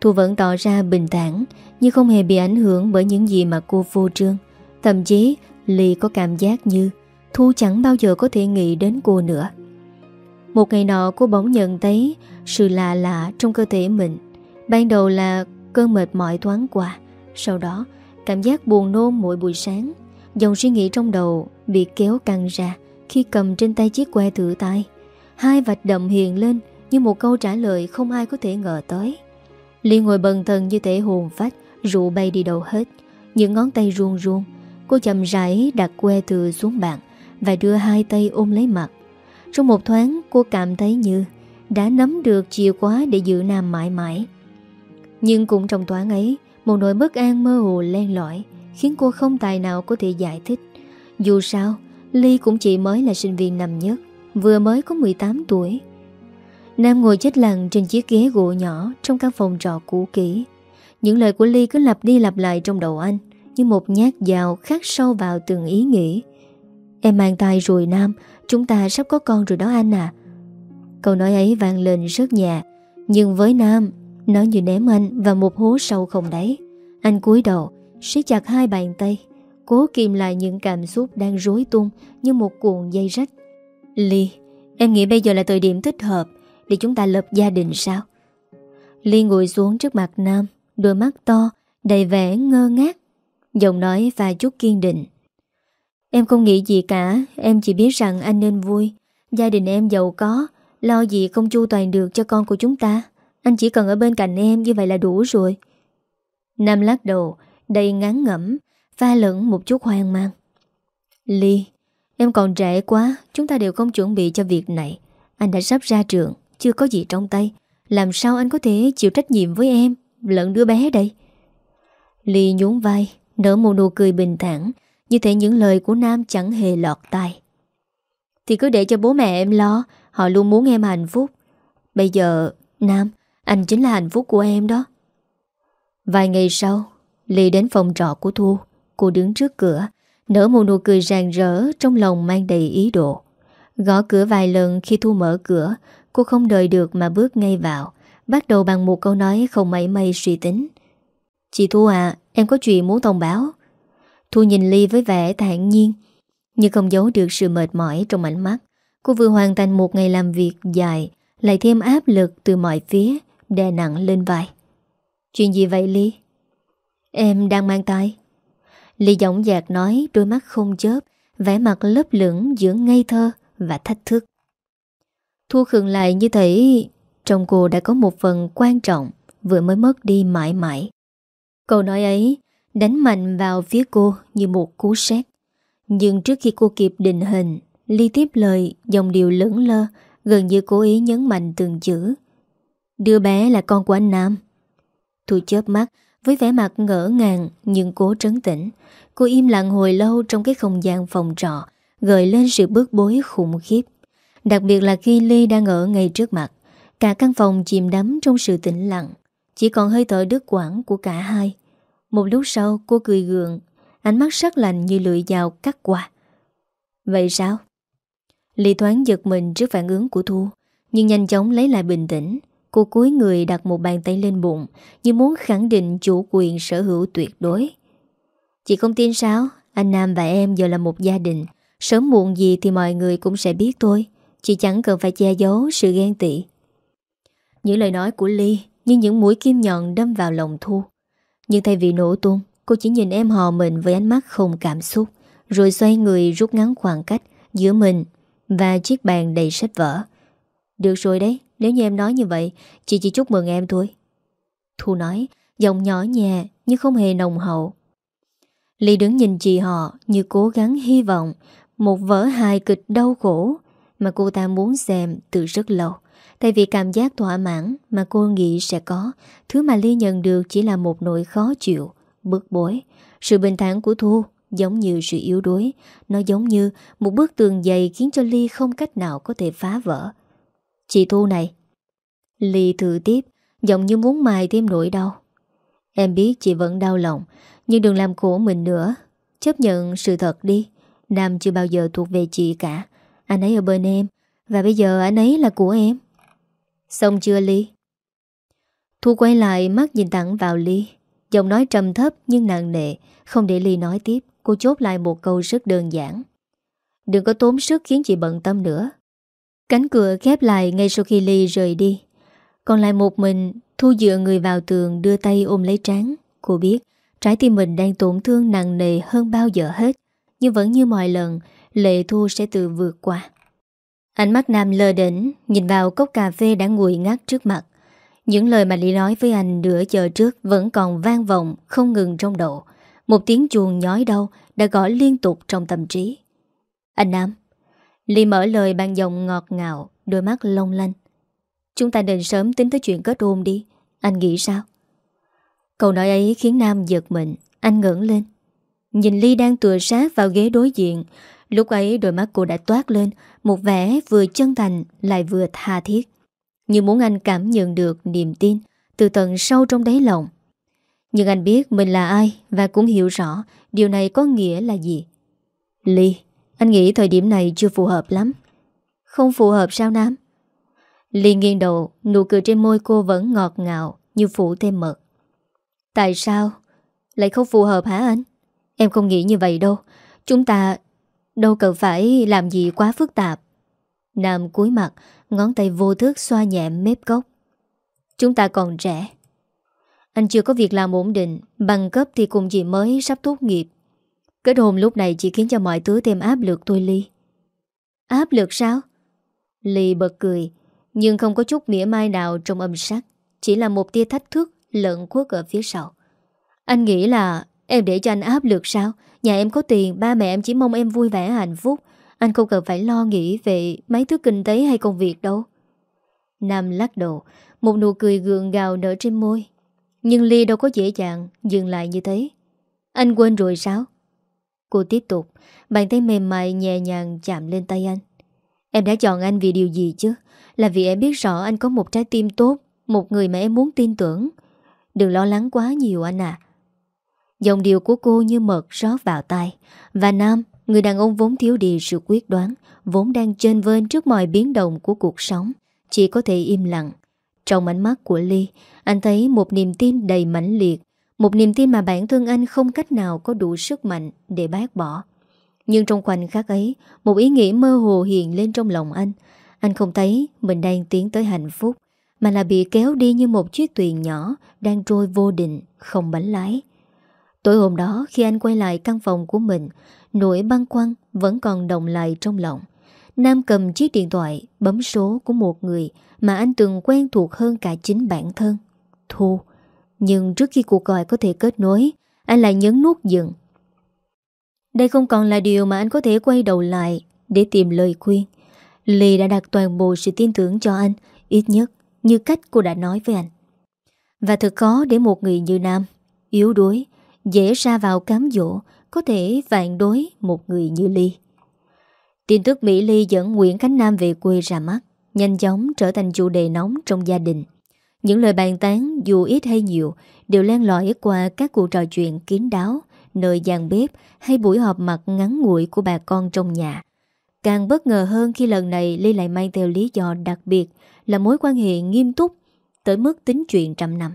Speaker 1: Thu vẫn tỏ ra bình thản, Nhưng không hề bị ảnh hưởng bởi những gì mà cô vô trương. Thậm chí, Ly có cảm giác như Thu chẳng bao giờ có thể nghĩ đến cô nữa. Một ngày nọ, cô bỗng nhận thấy Sự lạ lạ trong cơ thể mình. Ban đầu là cơn mệt mỏi thoáng qua, Sau đó, Cảm giác buồn nôn mỗi buổi sáng. Dòng suy nghĩ trong đầu Bị kéo căng ra Khi cầm trên tay chiếc que thử tay. Hai vạch đậm hiện lên Như một câu trả lời không ai có thể ngờ tới. Ly ngồi bần thần như thể hồn phách Rượu bay đi đâu hết. Những ngón tay ruông ruông, Cô chậm rãi đặt que từ xuống bàn Và đưa hai tay ôm lấy mặt. Trong một thoáng, cô cảm thấy như Đã nắm được chìa khóa để giữ Nam mãi mãi. Nhưng cũng trong thoáng ấy, Một nỗi bất an mơ hồ len lỏi, Khiến cô không tài nào có thể giải thích. Dù sao, Ly cũng chỉ mới là sinh viên năm nhất, Vừa mới có 18 tuổi. Nam ngồi chết lặng trên chiếc ghế gỗ nhỏ trong căn phòng trọ cũ kỹ. Những lời của Ly cứ lặp đi lặp lại trong đầu anh như một nhát dao khắc sâu vào từng ý nghĩ. Em mang tay rồi Nam, chúng ta sắp có con rồi đó anh à. Câu nói ấy vang lên rất nhẹ, nhưng với Nam, nó như ném anh vào một hố sâu không đáy. Anh cúi đầu, siết chặt hai bàn tay, cố kìm lại những cảm xúc đang rối tung như một cuộn dây rách. Ly, em nghĩ bây giờ là thời điểm thích hợp để chúng ta lập gia đình sao? Ly ngồi xuống trước mặt Nam, Đôi mắt to, Đầy vẻ ngơ ngác. Giọng nói và chút kiên định. Em không nghĩ gì cả, Em chỉ biết rằng anh nên vui. Gia đình em giàu có, Lo gì không chu toàn được cho con của chúng ta? Anh chỉ cần ở bên cạnh em, như vậy là đủ rồi. Nam lắc đầu, Đầy ngán ngẩm, Pha lẫn một chút hoang mang. Ly, Em còn trẻ quá, Chúng ta đều không chuẩn bị cho việc này. Anh đã sắp ra trường. Chưa có gì trong tay. Làm sao anh có thể chịu trách nhiệm với em Lẫn đứa bé đây? Ly nhún vai, Nở một nụ cười bình thản, Như thể những lời của Nam chẳng hề lọt tai. Thì cứ để cho bố mẹ em lo, Họ luôn muốn em hạnh phúc. Bây giờ, Nam, Anh chính là hạnh phúc của em đó. Vài ngày sau, Ly đến phòng trọ của Thu. Cô đứng trước cửa, Nở một nụ cười ràng rỡ Trong lòng mang đầy ý đồ. Gõ cửa vài lần khi Thu mở cửa Cô không đợi được mà bước ngay vào, Bắt đầu bằng một câu nói không mảy may suy tính. Chị Thu à Em có chuyện muốn thông báo. Thu nhìn Ly với vẻ thản nhiên, Nhưng không giấu được sự mệt mỏi trong ánh mắt. Cô vừa hoàn thành một ngày làm việc dài, Lại thêm áp lực từ mọi phía, Đè nặng lên vai. Chuyện gì vậy, Ly? Em đang mang tay Ly giọng dạc nói, đôi mắt không chớp, vẻ mặt lớp lửng giữa ngây thơ và thách thức. Thu khừng lại như thế Trong cô đã có một phần quan trọng Vừa mới mất đi mãi mãi. Câu nói ấy Đánh mạnh vào phía cô như một cú sét. Nhưng trước khi cô kịp định hình, Ly tiếp lời Dòng điều lững lơ, Gần như cố ý nhấn mạnh từng chữ. Đứa bé là con của anh Nam. Thu chớp mắt, Với vẻ mặt ngỡ ngàng Nhưng cố trấn tĩnh. Cô im lặng hồi lâu trong cái không gian phòng trọ, Gợi lên sự bước bối khủng khiếp. Đặc biệt là khi Ly đang ở ngay trước mặt, Cả căn phòng chìm đắm trong sự tĩnh lặng. Chỉ còn hơi thở đứt quãng của cả hai. Một lúc sau, cô cười gượng, Ánh mắt sắc lạnh như lưỡi dao cắt qua. Vậy sao? Ly thoáng giật mình trước phản ứng của Thu, Nhưng nhanh chóng lấy lại bình tĩnh. Cô cúi người đặt một bàn tay lên bụng, Như muốn khẳng định chủ quyền sở hữu tuyệt đối. Chị không tin sao? Anh Nam và em giờ là một gia đình, Sớm muộn gì thì mọi người cũng sẽ biết thôi. Chị chẳng cần phải che giấu sự ghen tị. Những lời nói của Ly Như những mũi kim nhọn đâm vào lòng Thu. Nhưng thay vì nổ tung, Cô chỉ nhìn em hò mình với ánh mắt không cảm xúc, Rồi xoay người rút ngắn khoảng cách Giữa mình Và chiếc bàn đầy sách vở. Được rồi đấy, Nếu như em nói như vậy, Chị chỉ chúc mừng em thôi. Thu nói, Giọng nhỏ nhẹ Nhưng không hề nồng hậu. Ly đứng nhìn chị họ Như cố gắng hy vọng Một vỡ hài kịch đau khổ mà cô ta muốn xem từ rất lâu. Tại vì cảm giác thỏa mãn Mà cô nghĩ sẽ có, Thứ mà Ly nhận được chỉ là một nỗi khó chịu, Bức bối. Sự bình thản của Thu Giống như sự yếu đuối. Nó giống như một bức tường dày Khiến cho Ly không cách nào có thể phá vỡ. Chị Thu này. Ly thử tiếp, Giọng như muốn mài thêm nỗi đau. Em biết chị vẫn đau lòng, Nhưng đừng làm khổ mình nữa. Chấp nhận sự thật đi. Nam chưa bao giờ thuộc về chị cả. Anh ấy ở bên em. Và bây giờ anh ấy là của em. Xong chưa, Ly? Thu quay lại mắt nhìn thẳng vào Ly. Giọng nói trầm thấp nhưng nặng nề, Không để Ly nói tiếp. Cô chốt lại một câu rất đơn giản. Đừng có tốn sức khiến chị bận tâm nữa. Cánh cửa khép lại ngay sau khi Ly rời đi. Còn lại một mình, Thu dựa người vào tường đưa tay ôm lấy trán. Cô biết, trái tim mình đang tổn thương nặng nề hơn bao giờ hết. Nhưng vẫn như mọi lần Lệ Thu sẽ tự vượt qua. Ánh mắt Nam lơ đỉnh Nhìn vào cốc cà phê đã nguội ngắt trước mặt. Những lời mà Lý nói với anh nửa giờ trước Vẫn còn vang vọng, Không ngừng trong đầu. Một tiếng chuồng nhói đau Đã gõ liên tục trong tâm trí. Anh Nam Ly mở lời bằng giọng ngọt ngào, Đôi mắt long lanh. Chúng ta nên sớm tính tới chuyện kết hôn đi. Anh nghĩ sao? Câu nói ấy khiến Nam giật mình, Anh ngẩng lên. Nhìn Ly đang tựa sát vào ghế đối diện Lúc ấy đôi mắt cô đã toát lên, Một vẻ vừa chân thành Lại vừa tha thiết. Như muốn anh cảm nhận được niềm tin Từ tận sâu trong đáy lòng. Nhưng anh biết mình là ai Và cũng hiểu rõ Điều này có nghĩa là gì. Ly, Anh nghĩ thời điểm này chưa phù hợp lắm. Không phù hợp sao Nam? Ly nghiêng đầu, Nụ cười trên môi cô vẫn ngọt ngào Như phủ thêm mật. Tại sao? Lại không phù hợp hả anh? Em không nghĩ như vậy đâu. Chúng ta đâu cần phải làm gì quá phức tạp. Nam cúi mặt, Ngón tay vô thức xoa nhẹ mép cốc Chúng ta còn trẻ. Anh chưa có việc làm ổn định, Bằng cấp thì cùng chị mới sắp tốt nghiệp. Kết hôn lúc này chỉ khiến cho mọi thứ thêm áp lực tôi Ly. Áp lực sao? Ly bật cười, Nhưng không có chút mỉa mai nào trong âm sắc. Chỉ là một tia thách thức lợn khuất ở phía sau. Anh nghĩ là em để cho anh áp lực sao? Nhà em có tiền, Ba mẹ em chỉ mong em vui vẻ, hạnh phúc. Anh không cần phải lo nghĩ về mấy thứ kinh tế hay công việc đâu. Nam lắc đầu, Một nụ cười gượng gào nở trên môi. Nhưng Ly đâu có dễ dàng Dừng lại như thế. Anh quên rồi sao? Cô tiếp tục, Bàn tay mềm mại nhẹ nhàng chạm lên tay anh. Em đã chọn anh vì điều gì chứ? Là vì em biết rõ anh có một trái tim tốt, Một người mà em muốn tin tưởng. Đừng lo lắng quá nhiều anh à Dòng điều của cô như mật rót vào tay Và Nam, Người đàn ông vốn thiếu đi sự quyết đoán, Vốn đang trên vên trước mọi biến động của cuộc sống, Chỉ có thể im lặng. Trong ánh mắt của Ly, Anh thấy một niềm tin đầy mãnh liệt, Một niềm tin mà bản thân anh không cách nào Có đủ sức mạnh để bác bỏ. Nhưng trong khoảnh khắc ấy, Một ý nghĩ mơ hồ hiện lên trong lòng anh. Anh không thấy mình đang tiến tới hạnh phúc, Mà là bị kéo đi như một chiếc thuyền nhỏ Đang trôi vô định, Không bánh lái. Tối hôm đó, khi anh quay lại căn phòng của mình, Nỗi băng quăng vẫn còn đồng lại trong lòng. Nam cầm chiếc điện thoại, Bấm số của một người Mà anh từng quen thuộc hơn cả chính bản thân. Thu, Nhưng trước khi cuộc gọi có thể kết nối, Anh lại nhấn nút dừng. Đây không còn là điều mà anh có thể quay đầu lại Để tìm lời khuyên. Ly đã đặt toàn bộ sự tin tưởng cho anh, Ít nhất như cách cô đã nói với anh. Và thật khó để một người như Nam Yếu đuối Dễ ra vào cám dỗ, Có thể vạn đối một người như Ly. Tin tức Mỹ Ly dẫn Nguyễn Khánh Nam về quê ra mắt, Nhanh chóng trở thành chủ đề nóng trong gia đình. Những lời bàn tán, dù ít hay nhiều, Đều len lỏi qua các cuộc trò chuyện kín đáo, Nơi gian bếp hay buổi họp mặt ngắn ngủi của bà con trong nhà. Càng bất ngờ hơn khi lần này Ly lại mang theo lý do đặc biệt Là mối quan hệ nghiêm túc Tới mức tính chuyện trăm năm.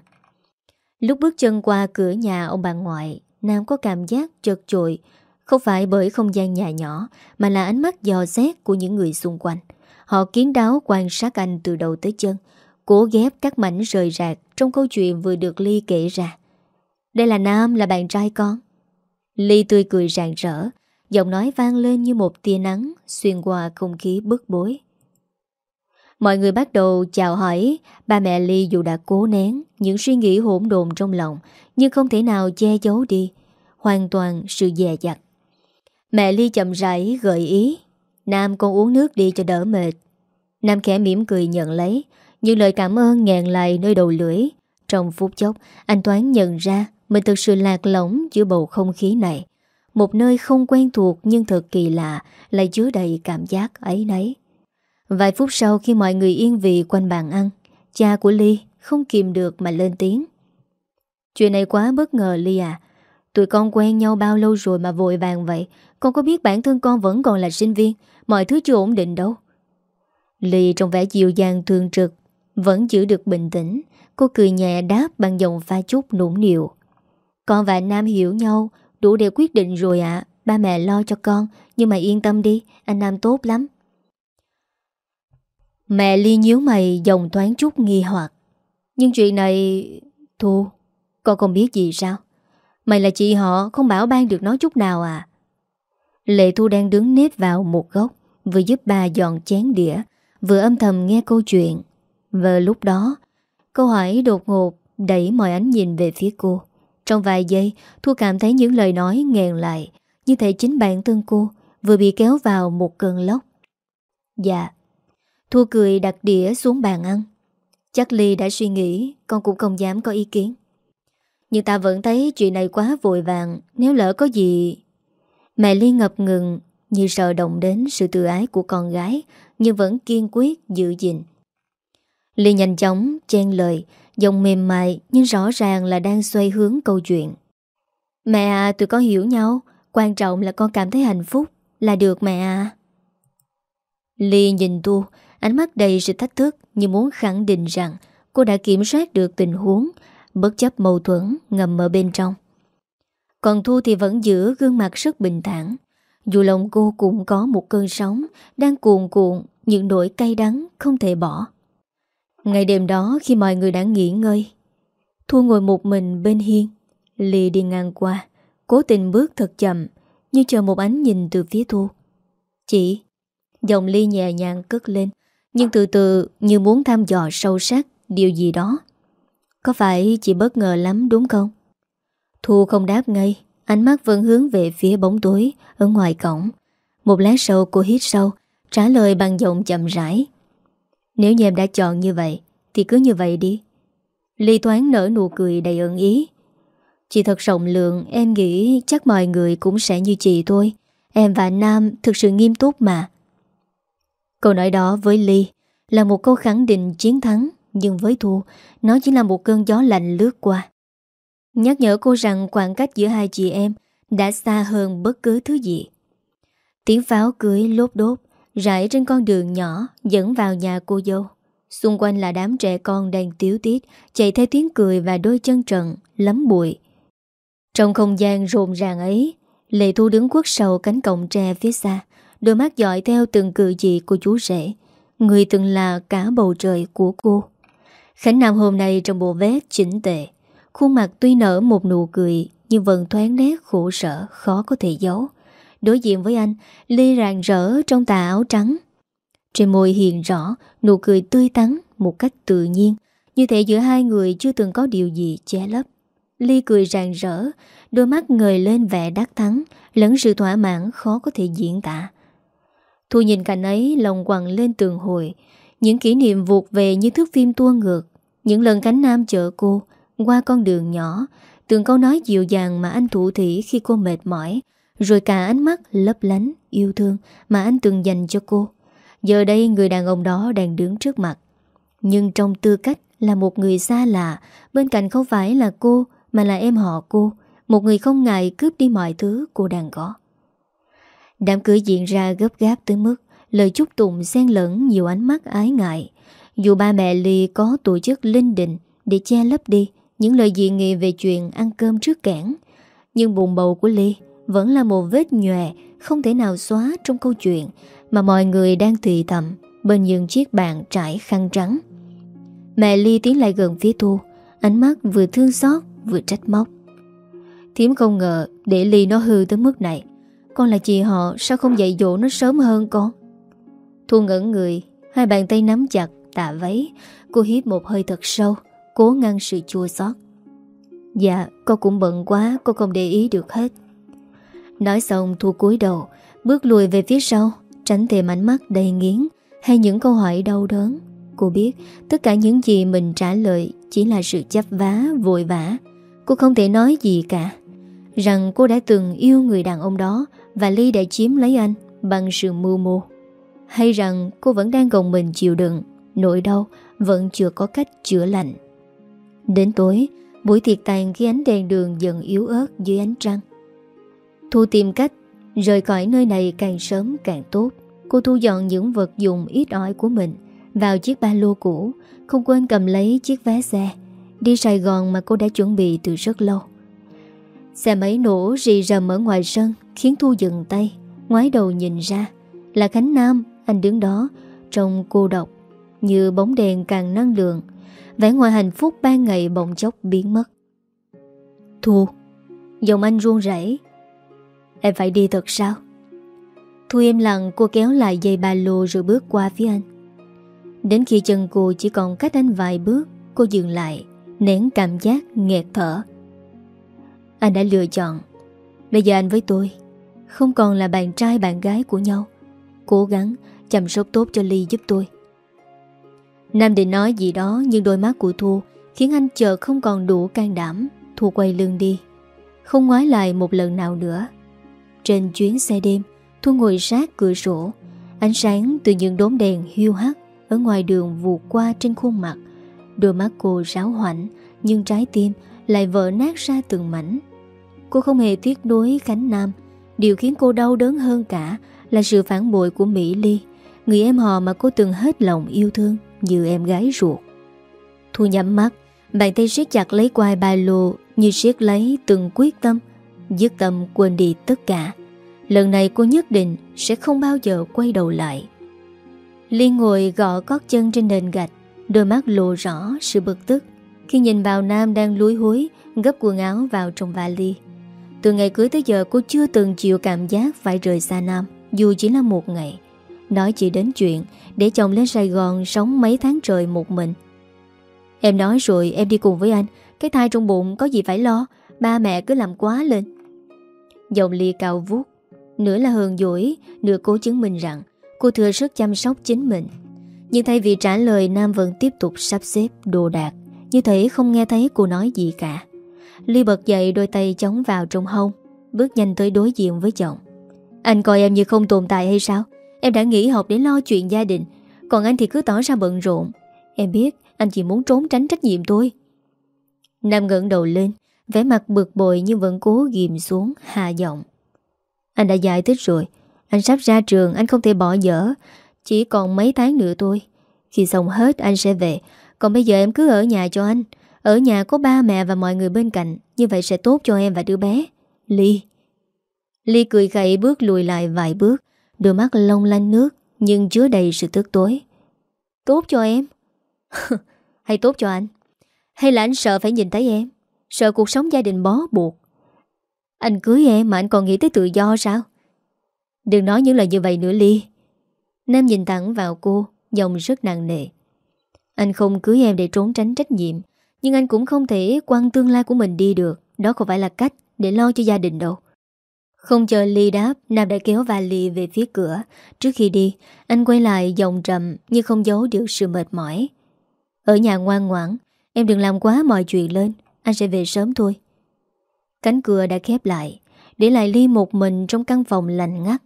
Speaker 1: Lúc bước chân qua cửa nhà ông bà ngoại, Nam có cảm giác chật chội, không phải bởi không gian nhà nhỏ, mà là ánh mắt dò xét của những người xung quanh. Họ kiến đáo quan sát anh từ đầu tới chân, cố ghép các mảnh rời rạc trong câu chuyện vừa được Ly kể ra. Đây là Nam, là bạn trai con. Ly tươi cười rạng rỡ, giọng nói vang lên như một tia nắng xuyên qua không khí bức bối. Mọi người bắt đầu chào hỏi. Ba mẹ Ly dù đã cố nén Những suy nghĩ hỗn độn trong lòng, Nhưng không thể nào che giấu đi, Hoàn toàn sự dè dặt. Mẹ Ly chậm rãi gợi ý, Nam, con uống nước đi cho đỡ mệt. Nam khẽ mỉm cười nhận lấy, Nhưng lời cảm ơn ngàn lại nơi đầu lưỡi. Trong phút chốc, Anh Toán nhận ra Mình thực sự lạc lõng giữa bầu không khí này, Một nơi không quen thuộc Nhưng thật kỳ lạ, Lại chứa đầy cảm giác ấy nấy. Vài phút sau khi mọi người yên vị quanh bàn ăn, Cha của Ly không kìm được mà lên tiếng. Chuyện này quá bất ngờ, Ly à. Tụi con quen nhau bao lâu rồi mà vội vàng vậy? Con có biết bản thân con vẫn còn là sinh viên, Mọi thứ chưa ổn định đâu. Ly trong vẻ dịu dàng thường trực, Vẫn giữ được bình tĩnh. Cô cười nhẹ đáp bằng giọng pha chút nũng nịu. Con và Nam hiểu nhau, Đủ để quyết định rồi ạ. Ba mẹ lo cho con, Nhưng mà yên tâm đi, Anh Nam tốt lắm. Mẹ Ly nhíu mày dòng thoáng chút nghi hoặc Nhưng chuyện này... Thu, con không biết gì sao? Mày là chị họ không bảo ban được nói chút nào à? Lệ Thu đang đứng nếp vào một góc Vừa giúp bà dọn chén đĩa Vừa âm thầm nghe câu chuyện Và lúc đó Câu hỏi đột ngột đẩy mọi ánh nhìn về phía cô Trong vài giây Thu cảm thấy những lời nói nghẹn lại Như thể chính bản thân cô Vừa bị kéo vào một cơn lốc Dạ Thu cười đặt đĩa xuống bàn ăn. Chắc Ly đã suy nghĩ, Con cũng không dám có ý kiến. Nhưng ta vẫn thấy chuyện này quá vội vàng, Nếu lỡ có gì. Mẹ Ly ngập ngừng, Như sợ động đến sự tự ái của con gái, Nhưng vẫn kiên quyết giữ gìn. Ly nhanh chóng chen lời, Giọng mềm mại Nhưng rõ ràng là đang xoay hướng câu chuyện. Mẹ à tụi con hiểu nhau, Quan trọng là con cảm thấy hạnh phúc Là được mẹ à. Ly nhìn tu Ánh mắt đầy sự thách thức như muốn khẳng định rằng cô đã kiểm soát được tình huống, bất chấp mâu thuẫn ngầm ở bên trong. Còn Thu thì vẫn giữ gương mặt rất bình thản. Dù lòng cô cũng có một cơn sóng đang cuồn cuộn những nỗi cay đắng không thể bỏ. Ngày đêm đó khi mọi người đã nghỉ ngơi, Thu ngồi một mình bên hiên. Ly đi ngang qua, cố tình bước thật chậm, như chờ một ánh nhìn từ phía Thu. Chị, Giọng Ly nhẹ nhàng cất lên nhưng từ từ như muốn thăm dò sâu sắc điều gì đó. Có phải chị bất ngờ lắm đúng không? Thu không đáp ngay, ánh mắt vẫn hướng về phía bóng tối ở ngoài cổng. Một lát sau cô hít sâu, trả lời bằng giọng chậm rãi. Nếu như em đã chọn như vậy, thì cứ như vậy đi. Ly toán nở nụ cười đầy ẩn ý. Chị thật rộng lượng, em nghĩ chắc mọi người cũng sẽ như chị thôi. Em và Nam thực sự nghiêm túc mà. Câu nói đó với Ly là một câu khẳng định chiến thắng, nhưng với Thu, nó chỉ là một cơn gió lạnh lướt qua. Nhắc nhở cô rằng khoảng cách giữa hai chị em đã xa hơn bất cứ thứ gì. Tiếng pháo cưới lốp đốt, rải trên con đường nhỏ dẫn vào nhà cô dâu. Xung quanh là đám trẻ con đang tiếu tiết, chạy theo tiếng cười và đôi chân trần, lấm bụi. Trong không gian rộn ràng ấy, Lệ Thu đứng quất sầu cánh cổng tre phía xa, đôi mắt dõi theo từng cử chỉ của chú rể, người từng là cả bầu trời của cô. Khánh Nam hôm nay trong bộ vest chỉnh tệ, khuôn mặt tuy nở một nụ cười nhưng vẫn thoáng nét khổ sở, khó có thể giấu. Đối diện với anh, Ly rạng rỡ trong tà áo trắng. Trên môi hiện rõ, nụ cười tươi tắn một cách tự nhiên, như thể giữa hai người chưa từng có điều gì che lấp. Ly cười rạng rỡ, đôi mắt ngời lên vẻ đắc thắng, lẫn sự thỏa mãn khó có thể diễn tả. Thu nhìn cảnh ấy lòng quằn lên tường hồi, những kỷ niệm vụt về như thước phim tua ngược, những lần cánh nam chở cô qua con đường nhỏ, từng câu nói dịu dàng mà anh thủ thỉ khi cô mệt mỏi, rồi cả ánh mắt lấp lánh, yêu thương mà anh từng dành cho cô. Giờ đây người đàn ông đó đang đứng trước mặt. Nhưng trong tư cách là một người xa lạ, bên cạnh không phải là cô mà là em họ cô, một người không ngại cướp đi mọi thứ cô đang có. Đám cưới diễn ra gấp gáp tới mức lời chúc tụng xen lẫn nhiều ánh mắt ái ngại. Dù ba mẹ Ly có tổ chức linh định để che lấp đi những lời dị nghị về chuyện ăn cơm trước cảng, nhưng bụng bầu của Ly vẫn là một vết nhòe không thể nào xóa trong câu chuyện mà mọi người đang tùy thầm bên những chiếc bàn trải khăn trắng. Mẹ Ly tiến lại gần phía Thu, ánh mắt vừa thương xót vừa trách móc. Thiếm không ngờ để Ly nó hư tới mức này. Con là chị họ sao không dạy dỗ nó sớm hơn con? Thu ngẩn người, hai bàn tay nắm chặt, tạ váy. Cô hít một hơi thật sâu, cố ngăn sự chua xót. Dạ, con cũng bận quá, con không để ý được hết. Nói xong Thu cúi đầu, bước lùi về phía sau, tránh thềm ánh mắt đầy nghiến hay những câu hỏi đau đớn. Cô biết tất cả những gì mình trả lời chỉ là sự chấp vá, vội vã. Cô không thể nói gì cả. Rằng cô đã từng yêu người đàn ông đó và Ly đã chiếm lấy anh bằng sự mưu mô. Hay rằng cô vẫn đang gồng mình chịu đựng, nỗi đau vẫn chưa có cách chữa lành. Đến tối, buổi tiệc tàn khi ánh đèn đường dần yếu ớt dưới ánh trăng. Thu tìm cách rời khỏi nơi này càng sớm càng tốt. Cô thu dọn những vật dụng ít ỏi của mình vào chiếc ba lô cũ, không quên cầm lấy chiếc vé xe. Đi Sài Gòn mà cô đã chuẩn bị từ rất lâu. Xe máy nổ rì rầm ở ngoài sân khiến Thu dừng tay, ngoái đầu nhìn ra. Là Khánh Nam, anh đứng đó, trông cô độc, như bóng đèn càng năng lượng. Vẻ ngoài hạnh phúc ban ngày bỗng chốc biến mất. Thu, giọng anh run rẩy Em phải đi thật sao? Thu im lặng cô kéo lại dây ba lô rồi bước qua phía anh. Đến khi chân cô chỉ còn cách anh vài bước, cô dừng lại, nén cảm giác nghẹt thở. Anh đã lựa chọn. Bây giờ anh với tôi, không còn là bạn trai bạn gái của nhau. Cố gắng chăm sóc tốt cho Ly giúp tôi. Nam định nói gì đó nhưng đôi mắt của Thu khiến anh chờ không còn đủ can đảm. Thu quay lưng đi, không ngoái lại một lần nào nữa. Trên chuyến xe đêm, Thu ngồi sát cửa sổ, ánh sáng từ những đốm đèn hiu hắt ở ngoài đường vụt qua trên khuôn mặt. Đôi mắt cô ráo hoảnh, nhưng trái tim lại vỡ nát ra từng mảnh. Cô không hề tiếc đối Khánh Nam. Điều khiến cô đau đớn hơn cả là sự phản bội của Mỹ Ly, người em họ mà cô từng hết lòng yêu thương như em gái ruột. Thu nhắm mắt, bàn tay siết chặt lấy quai ba lô như siết lấy từng quyết tâm, dứt tâm quên đi tất cả. Lần này cô nhất định sẽ không bao giờ quay đầu lại. Liên ngồi gõ cót chân trên nền gạch, đôi mắt lộ rõ sự bực tức khi nhìn vào Nam đang lúi húi gấp quần áo vào trong vali. Từ ngày cưới tới giờ cô chưa từng chịu cảm giác phải rời xa Nam, dù chỉ là một ngày. Nói chỉ đến chuyện Để chồng lên Sài Gòn sống mấy tháng trời một mình. Em nói rồi em đi cùng với anh. Cái thai trong bụng có gì phải lo Ba mẹ cứ làm quá lên. Giọng ly cao vuốt, Nửa là hờn dỗi Nửa cố chứng minh rằng Cô thừa sức chăm sóc chính mình. Nhưng thay vì trả lời Nam vẫn tiếp tục sắp xếp đồ đạc. Như thể không nghe thấy cô nói gì cả. Ly bật dậy, đôi tay chống vào trong hông, Bước nhanh tới đối diện với chồng. Anh coi em như không tồn tại hay sao? Em đã nghỉ học để lo chuyện gia đình, Còn anh thì cứ tỏ ra bận rộn. Em biết anh chỉ muốn trốn tránh trách nhiệm tôi. Nam ngẩng đầu lên, vẻ mặt bực bội nhưng vẫn cố ghim xuống, hạ giọng. Anh đã giải thích rồi. Anh sắp ra trường, anh không thể bỏ dở. Chỉ còn mấy tháng nữa thôi. Khi xong hết, anh sẽ về. Còn bây giờ em cứ ở nhà cho anh. Ở nhà có ba mẹ và mọi người bên cạnh, Như vậy sẽ tốt cho em và đứa bé. Ly. Ly cười khẩy bước lùi lại vài bước, Đôi mắt long lanh nước, Nhưng chứa đầy sự tức tối. Tốt cho em. Hay tốt cho anh. Hay là anh sợ phải nhìn thấy em? Sợ cuộc sống gia đình bó buộc? Anh cưới em mà anh còn nghĩ tới tự do sao? Đừng nói những lời như vậy nữa, Ly. Nam nhìn thẳng vào cô Dòng rất nặng nề. Anh không cưới em để trốn tránh trách nhiệm nhưng anh cũng không thể quăng tương lai của mình đi được. Đó không phải là cách để lo cho gia đình đâu. Không chờ Ly đáp, Nam đã kéo vali về phía cửa. Trước khi đi, Anh quay lại giọng trầm Nhưng không giấu được sự mệt mỏi. Ở nhà ngoan ngoãn, Em đừng làm quá mọi chuyện lên. Anh sẽ về sớm thôi. Cánh cửa đã khép lại, Để lại Ly một mình trong căn phòng lạnh ngắt.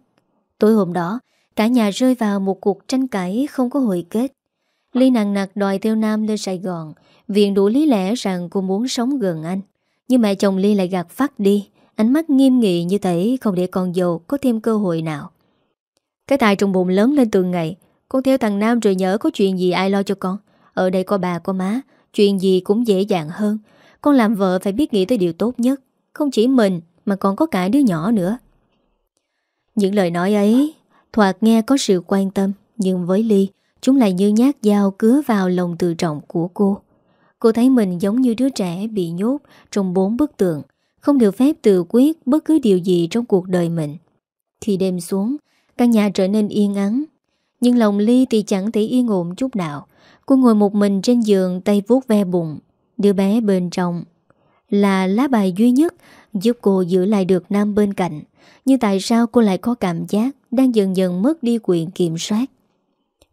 Speaker 1: Tối hôm đó, Cả nhà rơi vào một cuộc tranh cãi không có hồi kết. Ly nặng nặc đòi theo Nam lên Sài Gòn. Viện đủ lý lẽ rằng cô muốn sống gần anh. Nhưng mẹ chồng Ly lại gạt phát đi. Ánh mắt nghiêm nghị như thế Không để con dâu có thêm cơ hội nào. Cái tài trong bụng lớn lên từng ngày. Con theo thằng Nam rồi nhớ có chuyện gì ai lo cho con. Ở đây có bà, có má. Chuyện gì cũng dễ dàng hơn. Con làm vợ phải biết nghĩ tới điều tốt nhất. Không chỉ mình, mà còn có cả đứa nhỏ nữa. Những lời nói ấy, Thoạt nghe có sự quan tâm. Nhưng với Ly, Chúng lại như nhát dao cứa vào lòng tự trọng của cô. Cô thấy mình giống như đứa trẻ bị nhốt Trong bốn bức tường Không được phép tự quyết bất cứ điều gì trong cuộc đời mình. Khi đêm xuống, Căn nhà trở nên yên ắng, Nhưng lòng Ly thì chẳng thể yên ổn chút nào. Cô ngồi một mình trên giường Tay vuốt ve bụng, Đứa bé bên trong Là lá bài duy nhất Giúp cô giữ lại được Nam bên cạnh. Nhưng tại sao cô lại có cảm giác Đang dần dần mất đi quyền kiểm soát?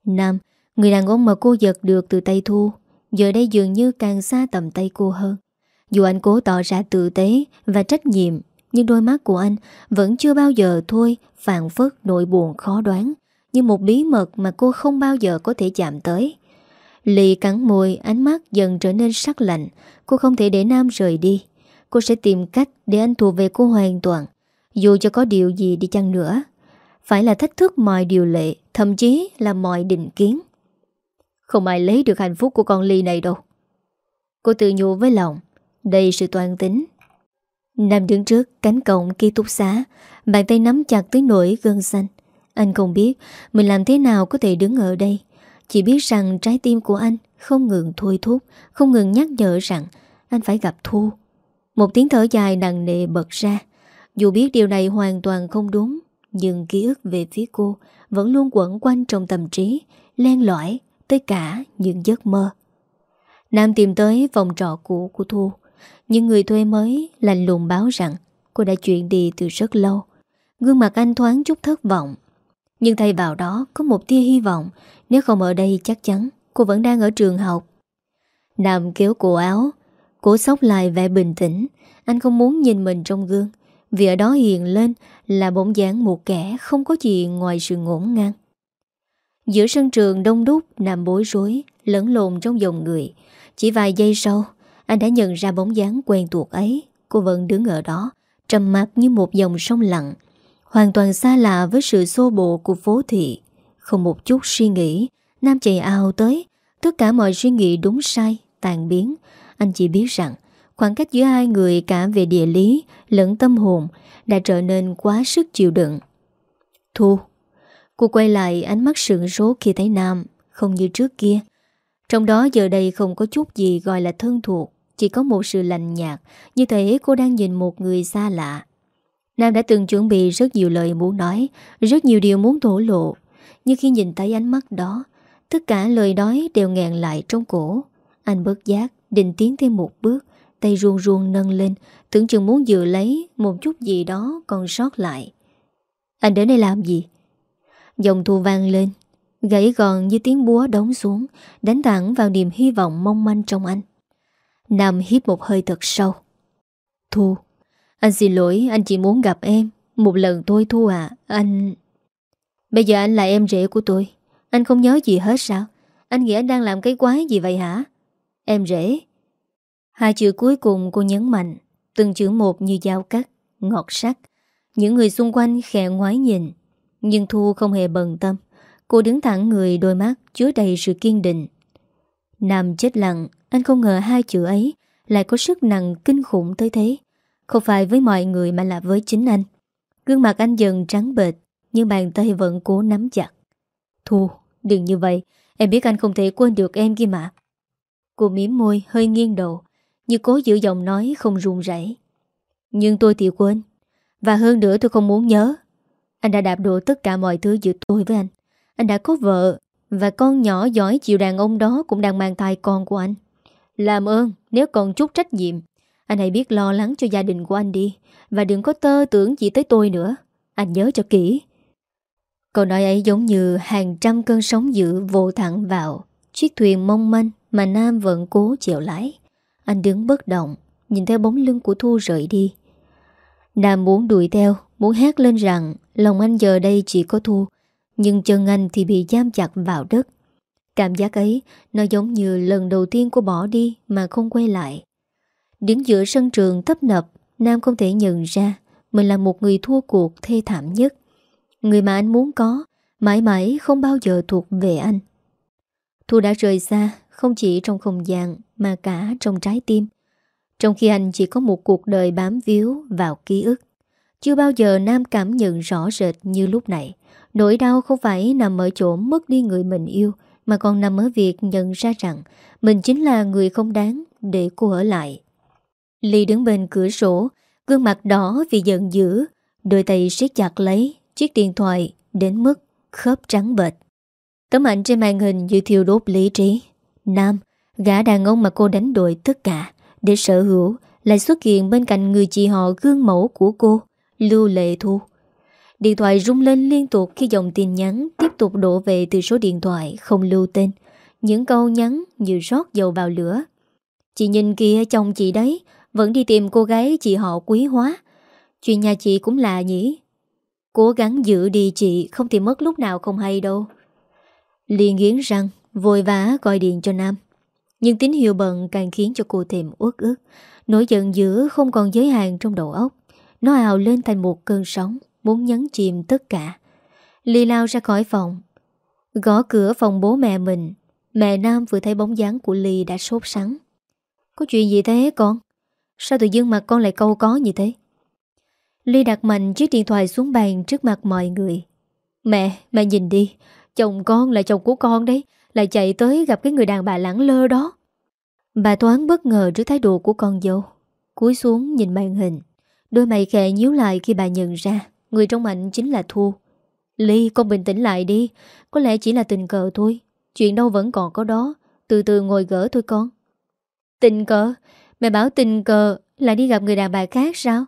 Speaker 1: Nam, Người đàn ông mà cô giật được từ tay Thu Giờ đây dường như càng xa tầm tay cô hơn. Dù anh cố tỏ ra tự tế Và trách nhiệm, Nhưng đôi mắt của anh Vẫn chưa bao giờ thôi Phản phất nỗi buồn khó đoán Như một bí mật mà cô không bao giờ có thể chạm tới. Lì cắn môi, Ánh mắt dần trở nên sắc lạnh. Cô không thể để Nam rời đi. Cô sẽ tìm cách để anh thuộc về cô hoàn toàn, Dù cho có điều gì đi chăng nữa. Phải là thách thức mọi điều lệ, Thậm chí là mọi định kiến. Không ai lấy được hạnh phúc của con Ly này đâu. Cô tự nhủ với lòng Đây sự toàn tính. Nam đứng trước cánh cổng ký túc xá, Bàn tay nắm chặt tới nỗi gân xanh. Anh không biết Mình làm thế nào có thể đứng ở đây. Chỉ biết rằng trái tim của anh Không ngừng thôi thúc, Không ngừng nhắc nhở rằng Anh phải gặp Thu. Một tiếng thở dài nặng nề bật ra. Dù biết điều này hoàn toàn không đúng, Nhưng ký ức về phía cô Vẫn luôn quẩn quanh trong tâm trí, Len lỏi tới cả những giấc mơ. Nam tìm tới phòng trọ cũ của Thu. Những người thuê mới lạnh lùng báo rằng Cô đã chuyển đi từ rất lâu. Gương mặt anh thoáng chút thất vọng. Nhưng thay vào đó có một tia hy vọng. Nếu không ở đây chắc chắn Cô vẫn đang ở trường học. Nam kéo cổ áo. Cố sóc lại vẻ bình tĩnh. Anh không muốn nhìn mình trong gương. Vì ở đó hiện lên là bóng dáng một kẻ Không có gì ngoài sự ngổn ngang. Giữa sân trường đông đúc Nằm bối rối, Lẫn lộn trong dòng người. Chỉ vài giây sau, Anh đã nhận ra bóng dáng quen thuộc ấy. Cô vẫn đứng ở đó, Trầm mặt như một dòng sông lặng. Hoàn toàn xa lạ với sự xô bộ của phố thị. Không một chút suy nghĩ, Nam chạy ao tới. Tất cả mọi suy nghĩ đúng sai, Tàn biến. Anh chỉ biết rằng, Khoảng cách giữa hai người cả về địa lý Lẫn tâm hồn Đã trở nên quá sức chịu đựng. Thu Cô quay lại ánh mắt sượng số khi thấy Nam, Không như trước kia. Trong đó giờ đây không có chút gì gọi là thân thuộc, Chỉ có một sự lạnh nhạt. Như thể cô đang nhìn một người xa lạ. Nam đã từng chuẩn bị rất nhiều lời muốn nói, Rất nhiều điều muốn thổ lộ. Nhưng khi nhìn thấy ánh mắt đó, Tất cả lời nói đều ngẹn lại trong cổ. Anh bớt giác Định tiến thêm một bước, Tay ruông ruông nâng lên, Tưởng chừng muốn dựa lấy Một chút gì đó còn sót lại. Anh đến đây làm gì? Dòng thu vang lên. Gãy gòn như tiếng búa đóng xuống, Đánh thẳng vào niềm hy vọng mong manh trong anh. Nam hít một hơi thật sâu. Thu, Anh xin lỗi, anh chỉ muốn gặp em. Một lần thôi Thu à Anh Bây giờ anh là em rể của tôi. Anh không nhớ gì hết sao? Anh nghĩ anh đang làm cái quái gì vậy hả? Em rể. Hai chữ cuối cùng cô nhấn mạnh, Từng chữ một như dao cắt, Ngọt sắc. Những người xung quanh khẽ ngoái nhìn nhưng Thu không hề bận tâm. Cô đứng thẳng người đôi mắt chứa đầy sự kiên định. Nam chết lặng Anh không ngờ hai chữ ấy Lại có sức nặng kinh khủng tới thế. Không phải với mọi người mà là với chính anh. Gương mặt anh dần trắng bệt Nhưng bàn tay vẫn cố nắm chặt. Thu, đừng như vậy. Em biết anh không thể quên được em kia mà. Cô miếm môi hơi nghiêng đầu Như cố giữ giọng nói không run rẩy. Nhưng tôi thì quên. Và hơn nữa tôi không muốn nhớ. Anh đã đạp đổ tất cả mọi thứ giữa tôi với anh. Anh đã có vợ Và con nhỏ giỏi chịu đàn ông đó Cũng đang mang thai con của anh. Làm ơn, nếu còn chút trách nhiệm, Anh hãy biết lo lắng cho gia đình của anh đi Và đừng có tơ tưởng gì tới tôi nữa. Anh nhớ cho kỹ. Câu nói ấy giống như hàng trăm cơn sóng dữ vô thẳng vào. Chiếc thuyền mong manh mà Nam vẫn cố chịu lái. Anh đứng bất động, Nhìn theo bóng lưng của Thu rời đi. Nam muốn đuổi theo Muốn hét lên rằng, Lòng anh giờ đây chỉ có thua, Nhưng chân anh thì bị giam chặt vào đất. Cảm giác ấy, Nó giống như lần đầu tiên cô bỏ đi Mà không quay lại. Đứng giữa sân trường tấp nập, Nam không thể nhận ra Mình là một người thua cuộc thê thảm nhất. Người mà anh muốn có, Mãi mãi không bao giờ thuộc về anh. Thu đã rời xa, Không chỉ trong không gian Mà cả trong trái tim. Trong khi anh chỉ có một cuộc đời bám víu Vào ký ức. Chưa bao giờ Nam cảm nhận rõ rệt như lúc này. Nỗi đau không phải nằm ở chỗ mất đi người mình yêu, Mà còn nằm ở việc nhận ra rằng Mình chính là người không đáng Để cô ở lại. Ly đứng bên cửa sổ, Gương mặt đỏ vì giận dữ, Đôi tay siết chặt lấy Chiếc điện thoại đến mức khớp trắng bệt Tấm ảnh trên màn hình như thiêu đốt lý trí. Nam, Gã đàn ông mà cô đánh đổi tất cả Để sở hữu, Lại xuất hiện bên cạnh người chị họ gương mẫu của cô. Lưu Lệ Thu Điện thoại rung lên liên tục khi dòng tin nhắn tiếp tục đổ về từ số điện thoại không lưu tên. Những câu nhắn như rót dầu vào lửa. Chị nhìn kia chồng chị đấy, vẫn đi tìm cô gái chị họ quý hóa. Chuyện nhà chị cũng lạ nhỉ. Cố gắng giữ đi chị, không thì mất lúc nào không hay đâu. Liên nghiến răng, vội vã gọi điện cho Nam. Nhưng tín hiệu bận càng khiến cho cô thêm uất ức. Nỗi giận dữ không còn giới hạn trong đầu óc. Nó ào lên thành một cơn sóng, muốn nhấn chìm tất cả. Ly lao ra khỏi phòng. Gõ cửa phòng bố mẹ mình. Mẹ Nam vừa thấy bóng dáng của Ly đã sốt sắng. Có chuyện gì thế con? Sao tự dưng mặt con lại câu có như thế? Ly đặt mạnh chiếc điện thoại xuống bàn trước mặt mọi người. Mẹ, mẹ nhìn đi. Chồng con là chồng của con đấy Lại chạy tới gặp cái người đàn bà lãng lơ đó Bà Toán bất ngờ trước thái độ của con dâu Cúi xuống nhìn màn hình Đôi mày khẽ nhíu lại khi bà nhận ra Người trong ảnh chính là Thu. Ly, con bình tĩnh lại đi. Có lẽ chỉ là tình cờ thôi. Chuyện đâu vẫn còn có đó. Từ từ ngồi gỡ thôi con. Tình cờ? Mẹ bảo tình cờ là đi gặp người đàn bà khác sao?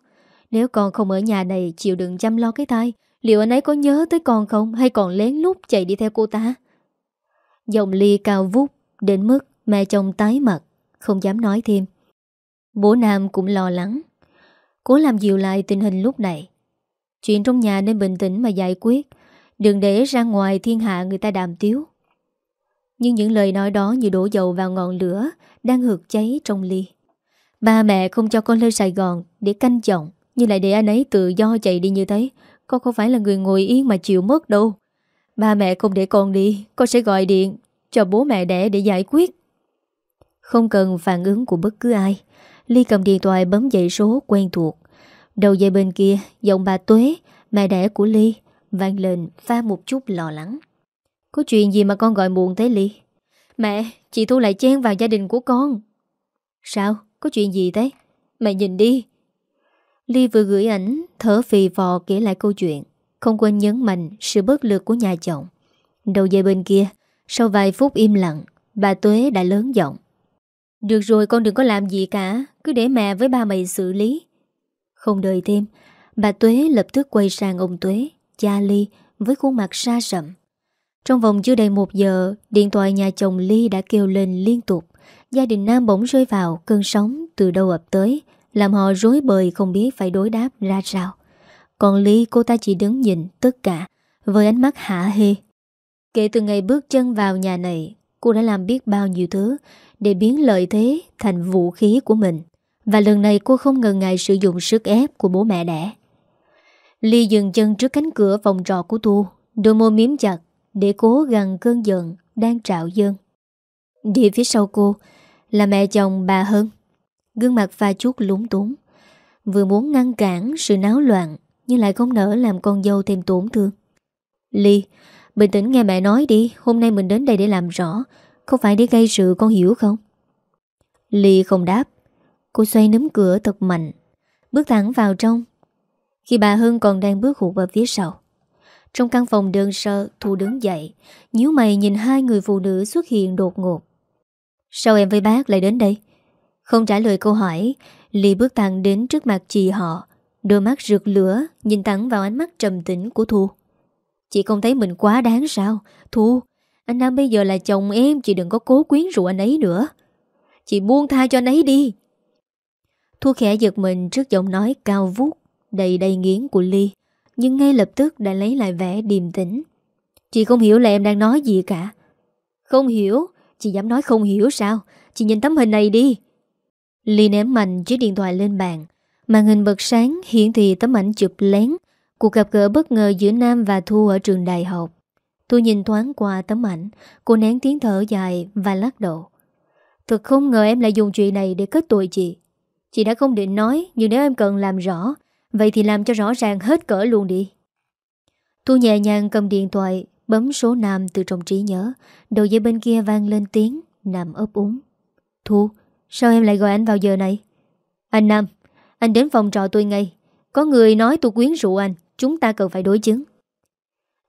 Speaker 1: Nếu con không ở nhà này, Chịu đựng chăm lo cái tai, Liệu anh ấy có nhớ tới con không? Hay còn lén lút chạy đi theo cô ta? Giọng ly cao vút, Đến mức mẹ chồng tái mặt, Không dám nói thêm. Bố Nam cũng lo lắng. Cố làm dịu lại tình hình lúc này. Chuyện trong nhà nên bình tĩnh mà giải quyết, Đừng để ra ngoài thiên hạ người ta đàm tiếu. Nhưng những lời nói đó như đổ dầu vào ngọn lửa Đang hượt cháy trong ly. Ba mẹ không cho con lên Sài Gòn Để canh chồng, Nhưng lại để anh ấy tự do chạy đi như thế. Con không phải là người ngồi yên mà chịu mất đâu. Ba mẹ không để con đi, Con sẽ gọi điện cho bố mẹ đẻ để giải quyết. Không cần phản ứng của bất cứ ai. Ly cầm điện thoại bấm dãy số quen thuộc. Đầu dây bên kia, Giọng bà Tuế, Mẹ đẻ của Ly, vang lên, pha một chút lo lắng. Có chuyện gì mà con gọi muộn thế Ly? Mẹ, Chị Thu lại chen vào gia đình của con. Sao? Có chuyện gì thế? Mẹ nhìn đi. Ly vừa gửi ảnh, Thở phì phò kể lại câu chuyện. Không quên nhấn mạnh sự bất lực của nhà chồng. Đầu dây bên kia, Sau vài phút im lặng, Bà Tuế đã lớn giọng. Được rồi, con đừng có làm gì cả. Cứ để mẹ với ba mày xử lý. Không đợi thêm, Bà Tuế lập tức quay sang ông Tuế Cha Ly với khuôn mặt xa sậm Trong vòng chưa đầy một giờ, Điện thoại nhà chồng Ly đã kêu lên liên tục. Gia đình Nam bỗng rơi vào Cơn sóng từ đâu ập tới, Làm họ rối bời không biết phải đối đáp ra sao. Còn Ly, cô ta chỉ đứng nhìn tất cả, Với ánh mắt hả hê. Kể từ ngày bước chân vào nhà này, Cô đã làm biết bao nhiêu thứ Để biến lợi thế thành vũ khí của mình. Và lần này cô không ngần ngại sử dụng sức ép của bố mẹ đẻ. Ly dừng chân trước cánh cửa phòng trọ của Thu Đôi môi miếm chặt Để cố gắng cơn giận Đang trạo dơn Đi phía sau cô Là mẹ chồng bà Hân. Gương mặt pha chút lúng túng, Vừa muốn ngăn cản sự náo loạn Nhưng lại không nỡ làm con dâu thêm tổn thương. Ly, Bình tĩnh nghe mẹ nói đi, Hôm nay mình đến đây để làm rõ Không phải để gây sự con hiểu không? Ly không đáp. Cô xoay nấm cửa thật mạnh, Bước thẳng vào trong. Khi bà Hưng còn đang bước hụt vào phía sau, Trong căn phòng đơn sơ, Thu đứng dậy, nhíu mày nhìn hai người phụ nữ xuất hiện đột ngột. Sao em với bác lại đến đây? Không trả lời câu hỏi, Ly bước thẳng đến trước mặt chị họ, Đôi mắt rực lửa Nhìn thẳng vào ánh mắt trầm tĩnh của Thu. Chị không thấy mình quá đáng sao? Thu, Anh Nam bây giờ là chồng em, Chị đừng có cố quyến rũ anh ấy nữa. Chị buông tha cho anh ấy đi. Thu khẽ giật mình trước giọng nói cao vút, Đầy đầy nghiến của Ly, Nhưng ngay lập tức đã lấy lại vẻ điềm tĩnh. Chị không hiểu là em đang nói gì cả. Không hiểu? Chị dám nói không hiểu sao? Chị nhìn tấm hình này đi. Ly ném mạnh chiếc điện thoại lên bàn. Màn hình bật sáng, hiển thị tấm ảnh chụp lén. Cuộc gặp gỡ bất ngờ giữa Nam và Thu ở trường đại học. Thu nhìn thoáng qua tấm ảnh. Cô nén tiếng thở dài và lắc đầu. Thật không ngờ em lại dùng chuyện này để kết tội chị. Chị đã không định nói Nhưng nếu em cần làm rõ Vậy thì làm cho rõ ràng hết cỡ luôn đi. Thu nhẹ nhàng cầm điện thoại Bấm số Nam từ trong trí nhớ. Đầu dây bên kia vang lên tiếng Nam ấp úng. Thu, sao em lại gọi anh vào giờ này? Anh Nam, anh đến phòng trọ tôi ngay. Có người nói tôi quyến rũ anh Chúng ta cần phải đối chứng.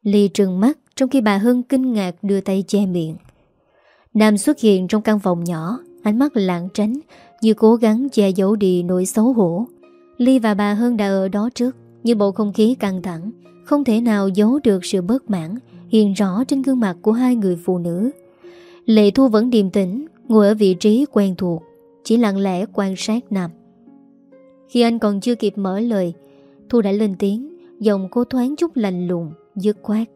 Speaker 1: Ly trừng mắt Trong khi bà Hưng kinh ngạc đưa tay che miệng. Nam xuất hiện trong căn phòng nhỏ Ánh mắt lạng tránh như cố gắng che giấu đi nỗi xấu hổ. Ly và bà hơn đã ở đó trước Như bầu không khí căng thẳng, Không thể nào giấu được sự bất mãn Hiện rõ trên gương mặt của hai người phụ nữ. Lệ Thu vẫn điềm tĩnh, Ngồi ở vị trí quen thuộc, Chỉ lặng lẽ quan sát Nam. Khi anh còn chưa kịp mở lời, Thu đã lên tiếng, Giọng cô thoáng chút lành lùng, Dứt khoát.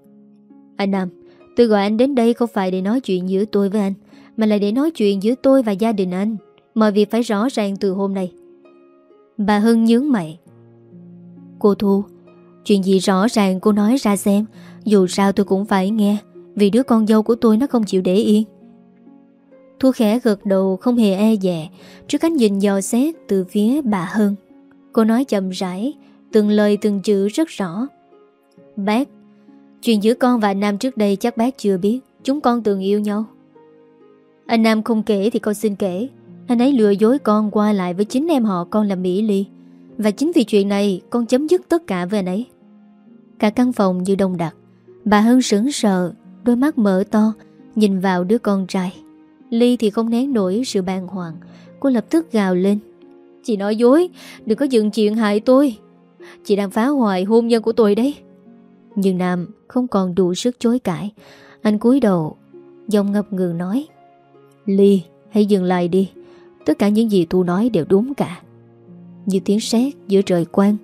Speaker 1: Anh Nam, Tôi gọi anh đến đây không phải để nói chuyện giữa tôi với anh, Mà là để nói chuyện giữa tôi và gia đình anh. Mọi việc phải rõ ràng từ hôm nay. Bà Hưng nhướng mày. Cô Thu, Chuyện gì rõ ràng cô nói ra xem. Dù sao tôi cũng phải nghe, Vì đứa con dâu của tôi nó không chịu để yên. Thu khẽ gật đầu, không hề e dè. Trước ánh nhìn dò xét từ phía bà Hưng, Cô nói chậm rãi, Từng lời từng chữ rất rõ. Bác, Chuyện giữa con và Nam trước đây chắc bác chưa biết. Chúng con từng yêu nhau. Anh Nam không kể thì con xin kể. Anh ấy lừa dối con qua lại với chính em họ, con là Mỹ Ly. Và chính vì chuyện này, Con chấm dứt tất cả với anh ấy. Cả căn phòng như đông đặc. Bà Hân sững sờ, Đôi mắt mở to, Nhìn vào đứa con trai. Ly thì không nén nổi sự bàng hoàng. Cô lập tức gào lên. Chị nói dối, Đừng có dựng chuyện hại tôi. Chị đang phá hoại hôn nhân của tôi đấy. Nhưng Nam không còn đủ sức chối cãi. Anh cúi đầu Dòng ngập ngừng nói. Ly, hãy dừng lại đi. Tất cả những gì thu nói đều đúng cả. Như tiếng sét giữa trời quang,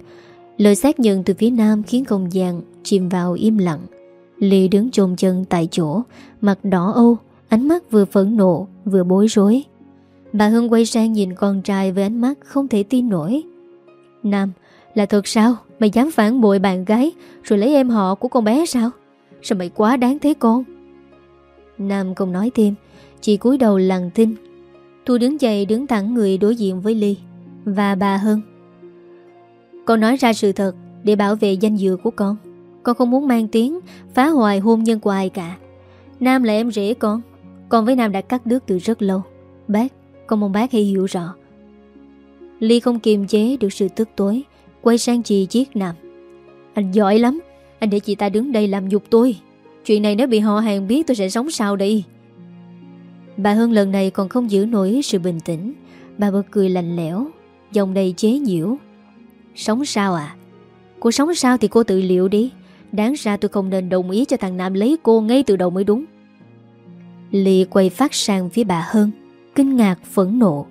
Speaker 1: Lời xác nhận từ phía Nam Khiến không gian chìm vào im lặng. Ly đứng chôn chân tại chỗ, Mặt đỏ âu, Ánh mắt vừa phẫn nộ, vừa bối rối. Bà Hưng quay sang nhìn con trai với ánh mắt không thể tin nổi. Nam, là thật sao? Mày dám phản bội bạn gái, Rồi lấy em họ của con bé sao? Sao mày quá đáng thế con? Nam không nói thêm, Chỉ cúi đầu lặng tin Thu đứng dậy đứng thẳng người đối diện với Ly Và bà Hân. Con nói ra sự thật Để bảo vệ danh dự của con. Con không muốn mang tiếng Phá hoại hôn nhân của ai cả. Nam là em rể con. Con với Nam đã cắt đứt từ rất lâu. Bác, Con mong bác hãy hiểu rõ. Ly không kiềm chế được sự tức tối, Quay sang chị chiếc Nam. Anh giỏi lắm. Anh để chị ta đứng đây làm nhục tôi. Chuyện này nếu bị họ hàng biết tôi sẽ sống sao đây? Bà Hương lần này còn không giữ nổi sự bình tĩnh. Bà bật cười lạnh lẽo Dòng đầy chế nhiễu Sống sao à? Cô sống sao thì cô tự liệu đi. Đáng ra tôi không nên đồng ý cho thằng Nam lấy cô ngay từ đầu mới đúng. Lì quay phát sang phía bà Hân Kinh ngạc, phẫn nộ.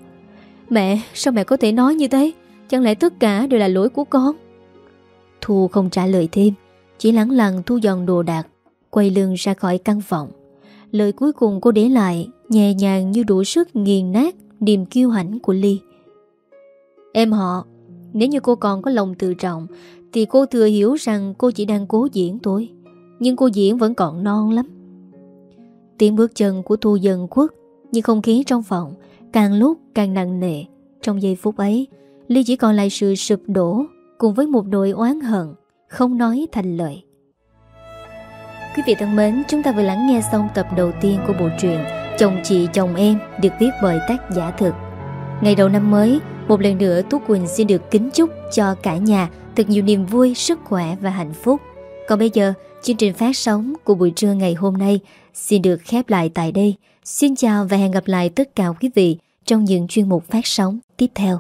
Speaker 1: Mẹ, sao mẹ có thể nói như thế? Chẳng lẽ tất cả đều là lỗi của con? Thu không trả lời thêm, Chỉ lắng lặng thu dọn đồ đạc, Quay lưng ra khỏi căn phòng. Lời cuối cùng cô để lại, Nhẹ nhàng như đủ sức nghiền nát Niềm kiêu hãnh của Ly. Em họ, Nếu như cô còn có lòng tự trọng, Thì cô thừa hiểu rằng cô chỉ đang cố diễn thôi. Nhưng cô diễn vẫn còn non lắm. Tiếng bước chân của Thu dần khuất, Nhưng không khí trong phòng Càng lúc càng nặng nề. Trong giây phút ấy, Ly chỉ còn lại sự sụp đổ Cùng với một nỗi oán hận Không nói thành lời. Quý vị thân mến Chúng ta vừa lắng nghe xong tập đầu tiên của bộ truyện Chồng chị chồng em Được viết bởi tác giả thực Ngày đầu năm mới Một lần nữa Tú Quỳnh xin được kính chúc cho cả nhà Thật nhiều niềm vui, sức khỏe và hạnh phúc Còn bây giờ Chương trình phát sóng của buổi trưa ngày hôm nay xin được khép lại tại đây. Xin chào và hẹn gặp lại tất cả quý vị trong những chuyên mục phát sóng tiếp theo.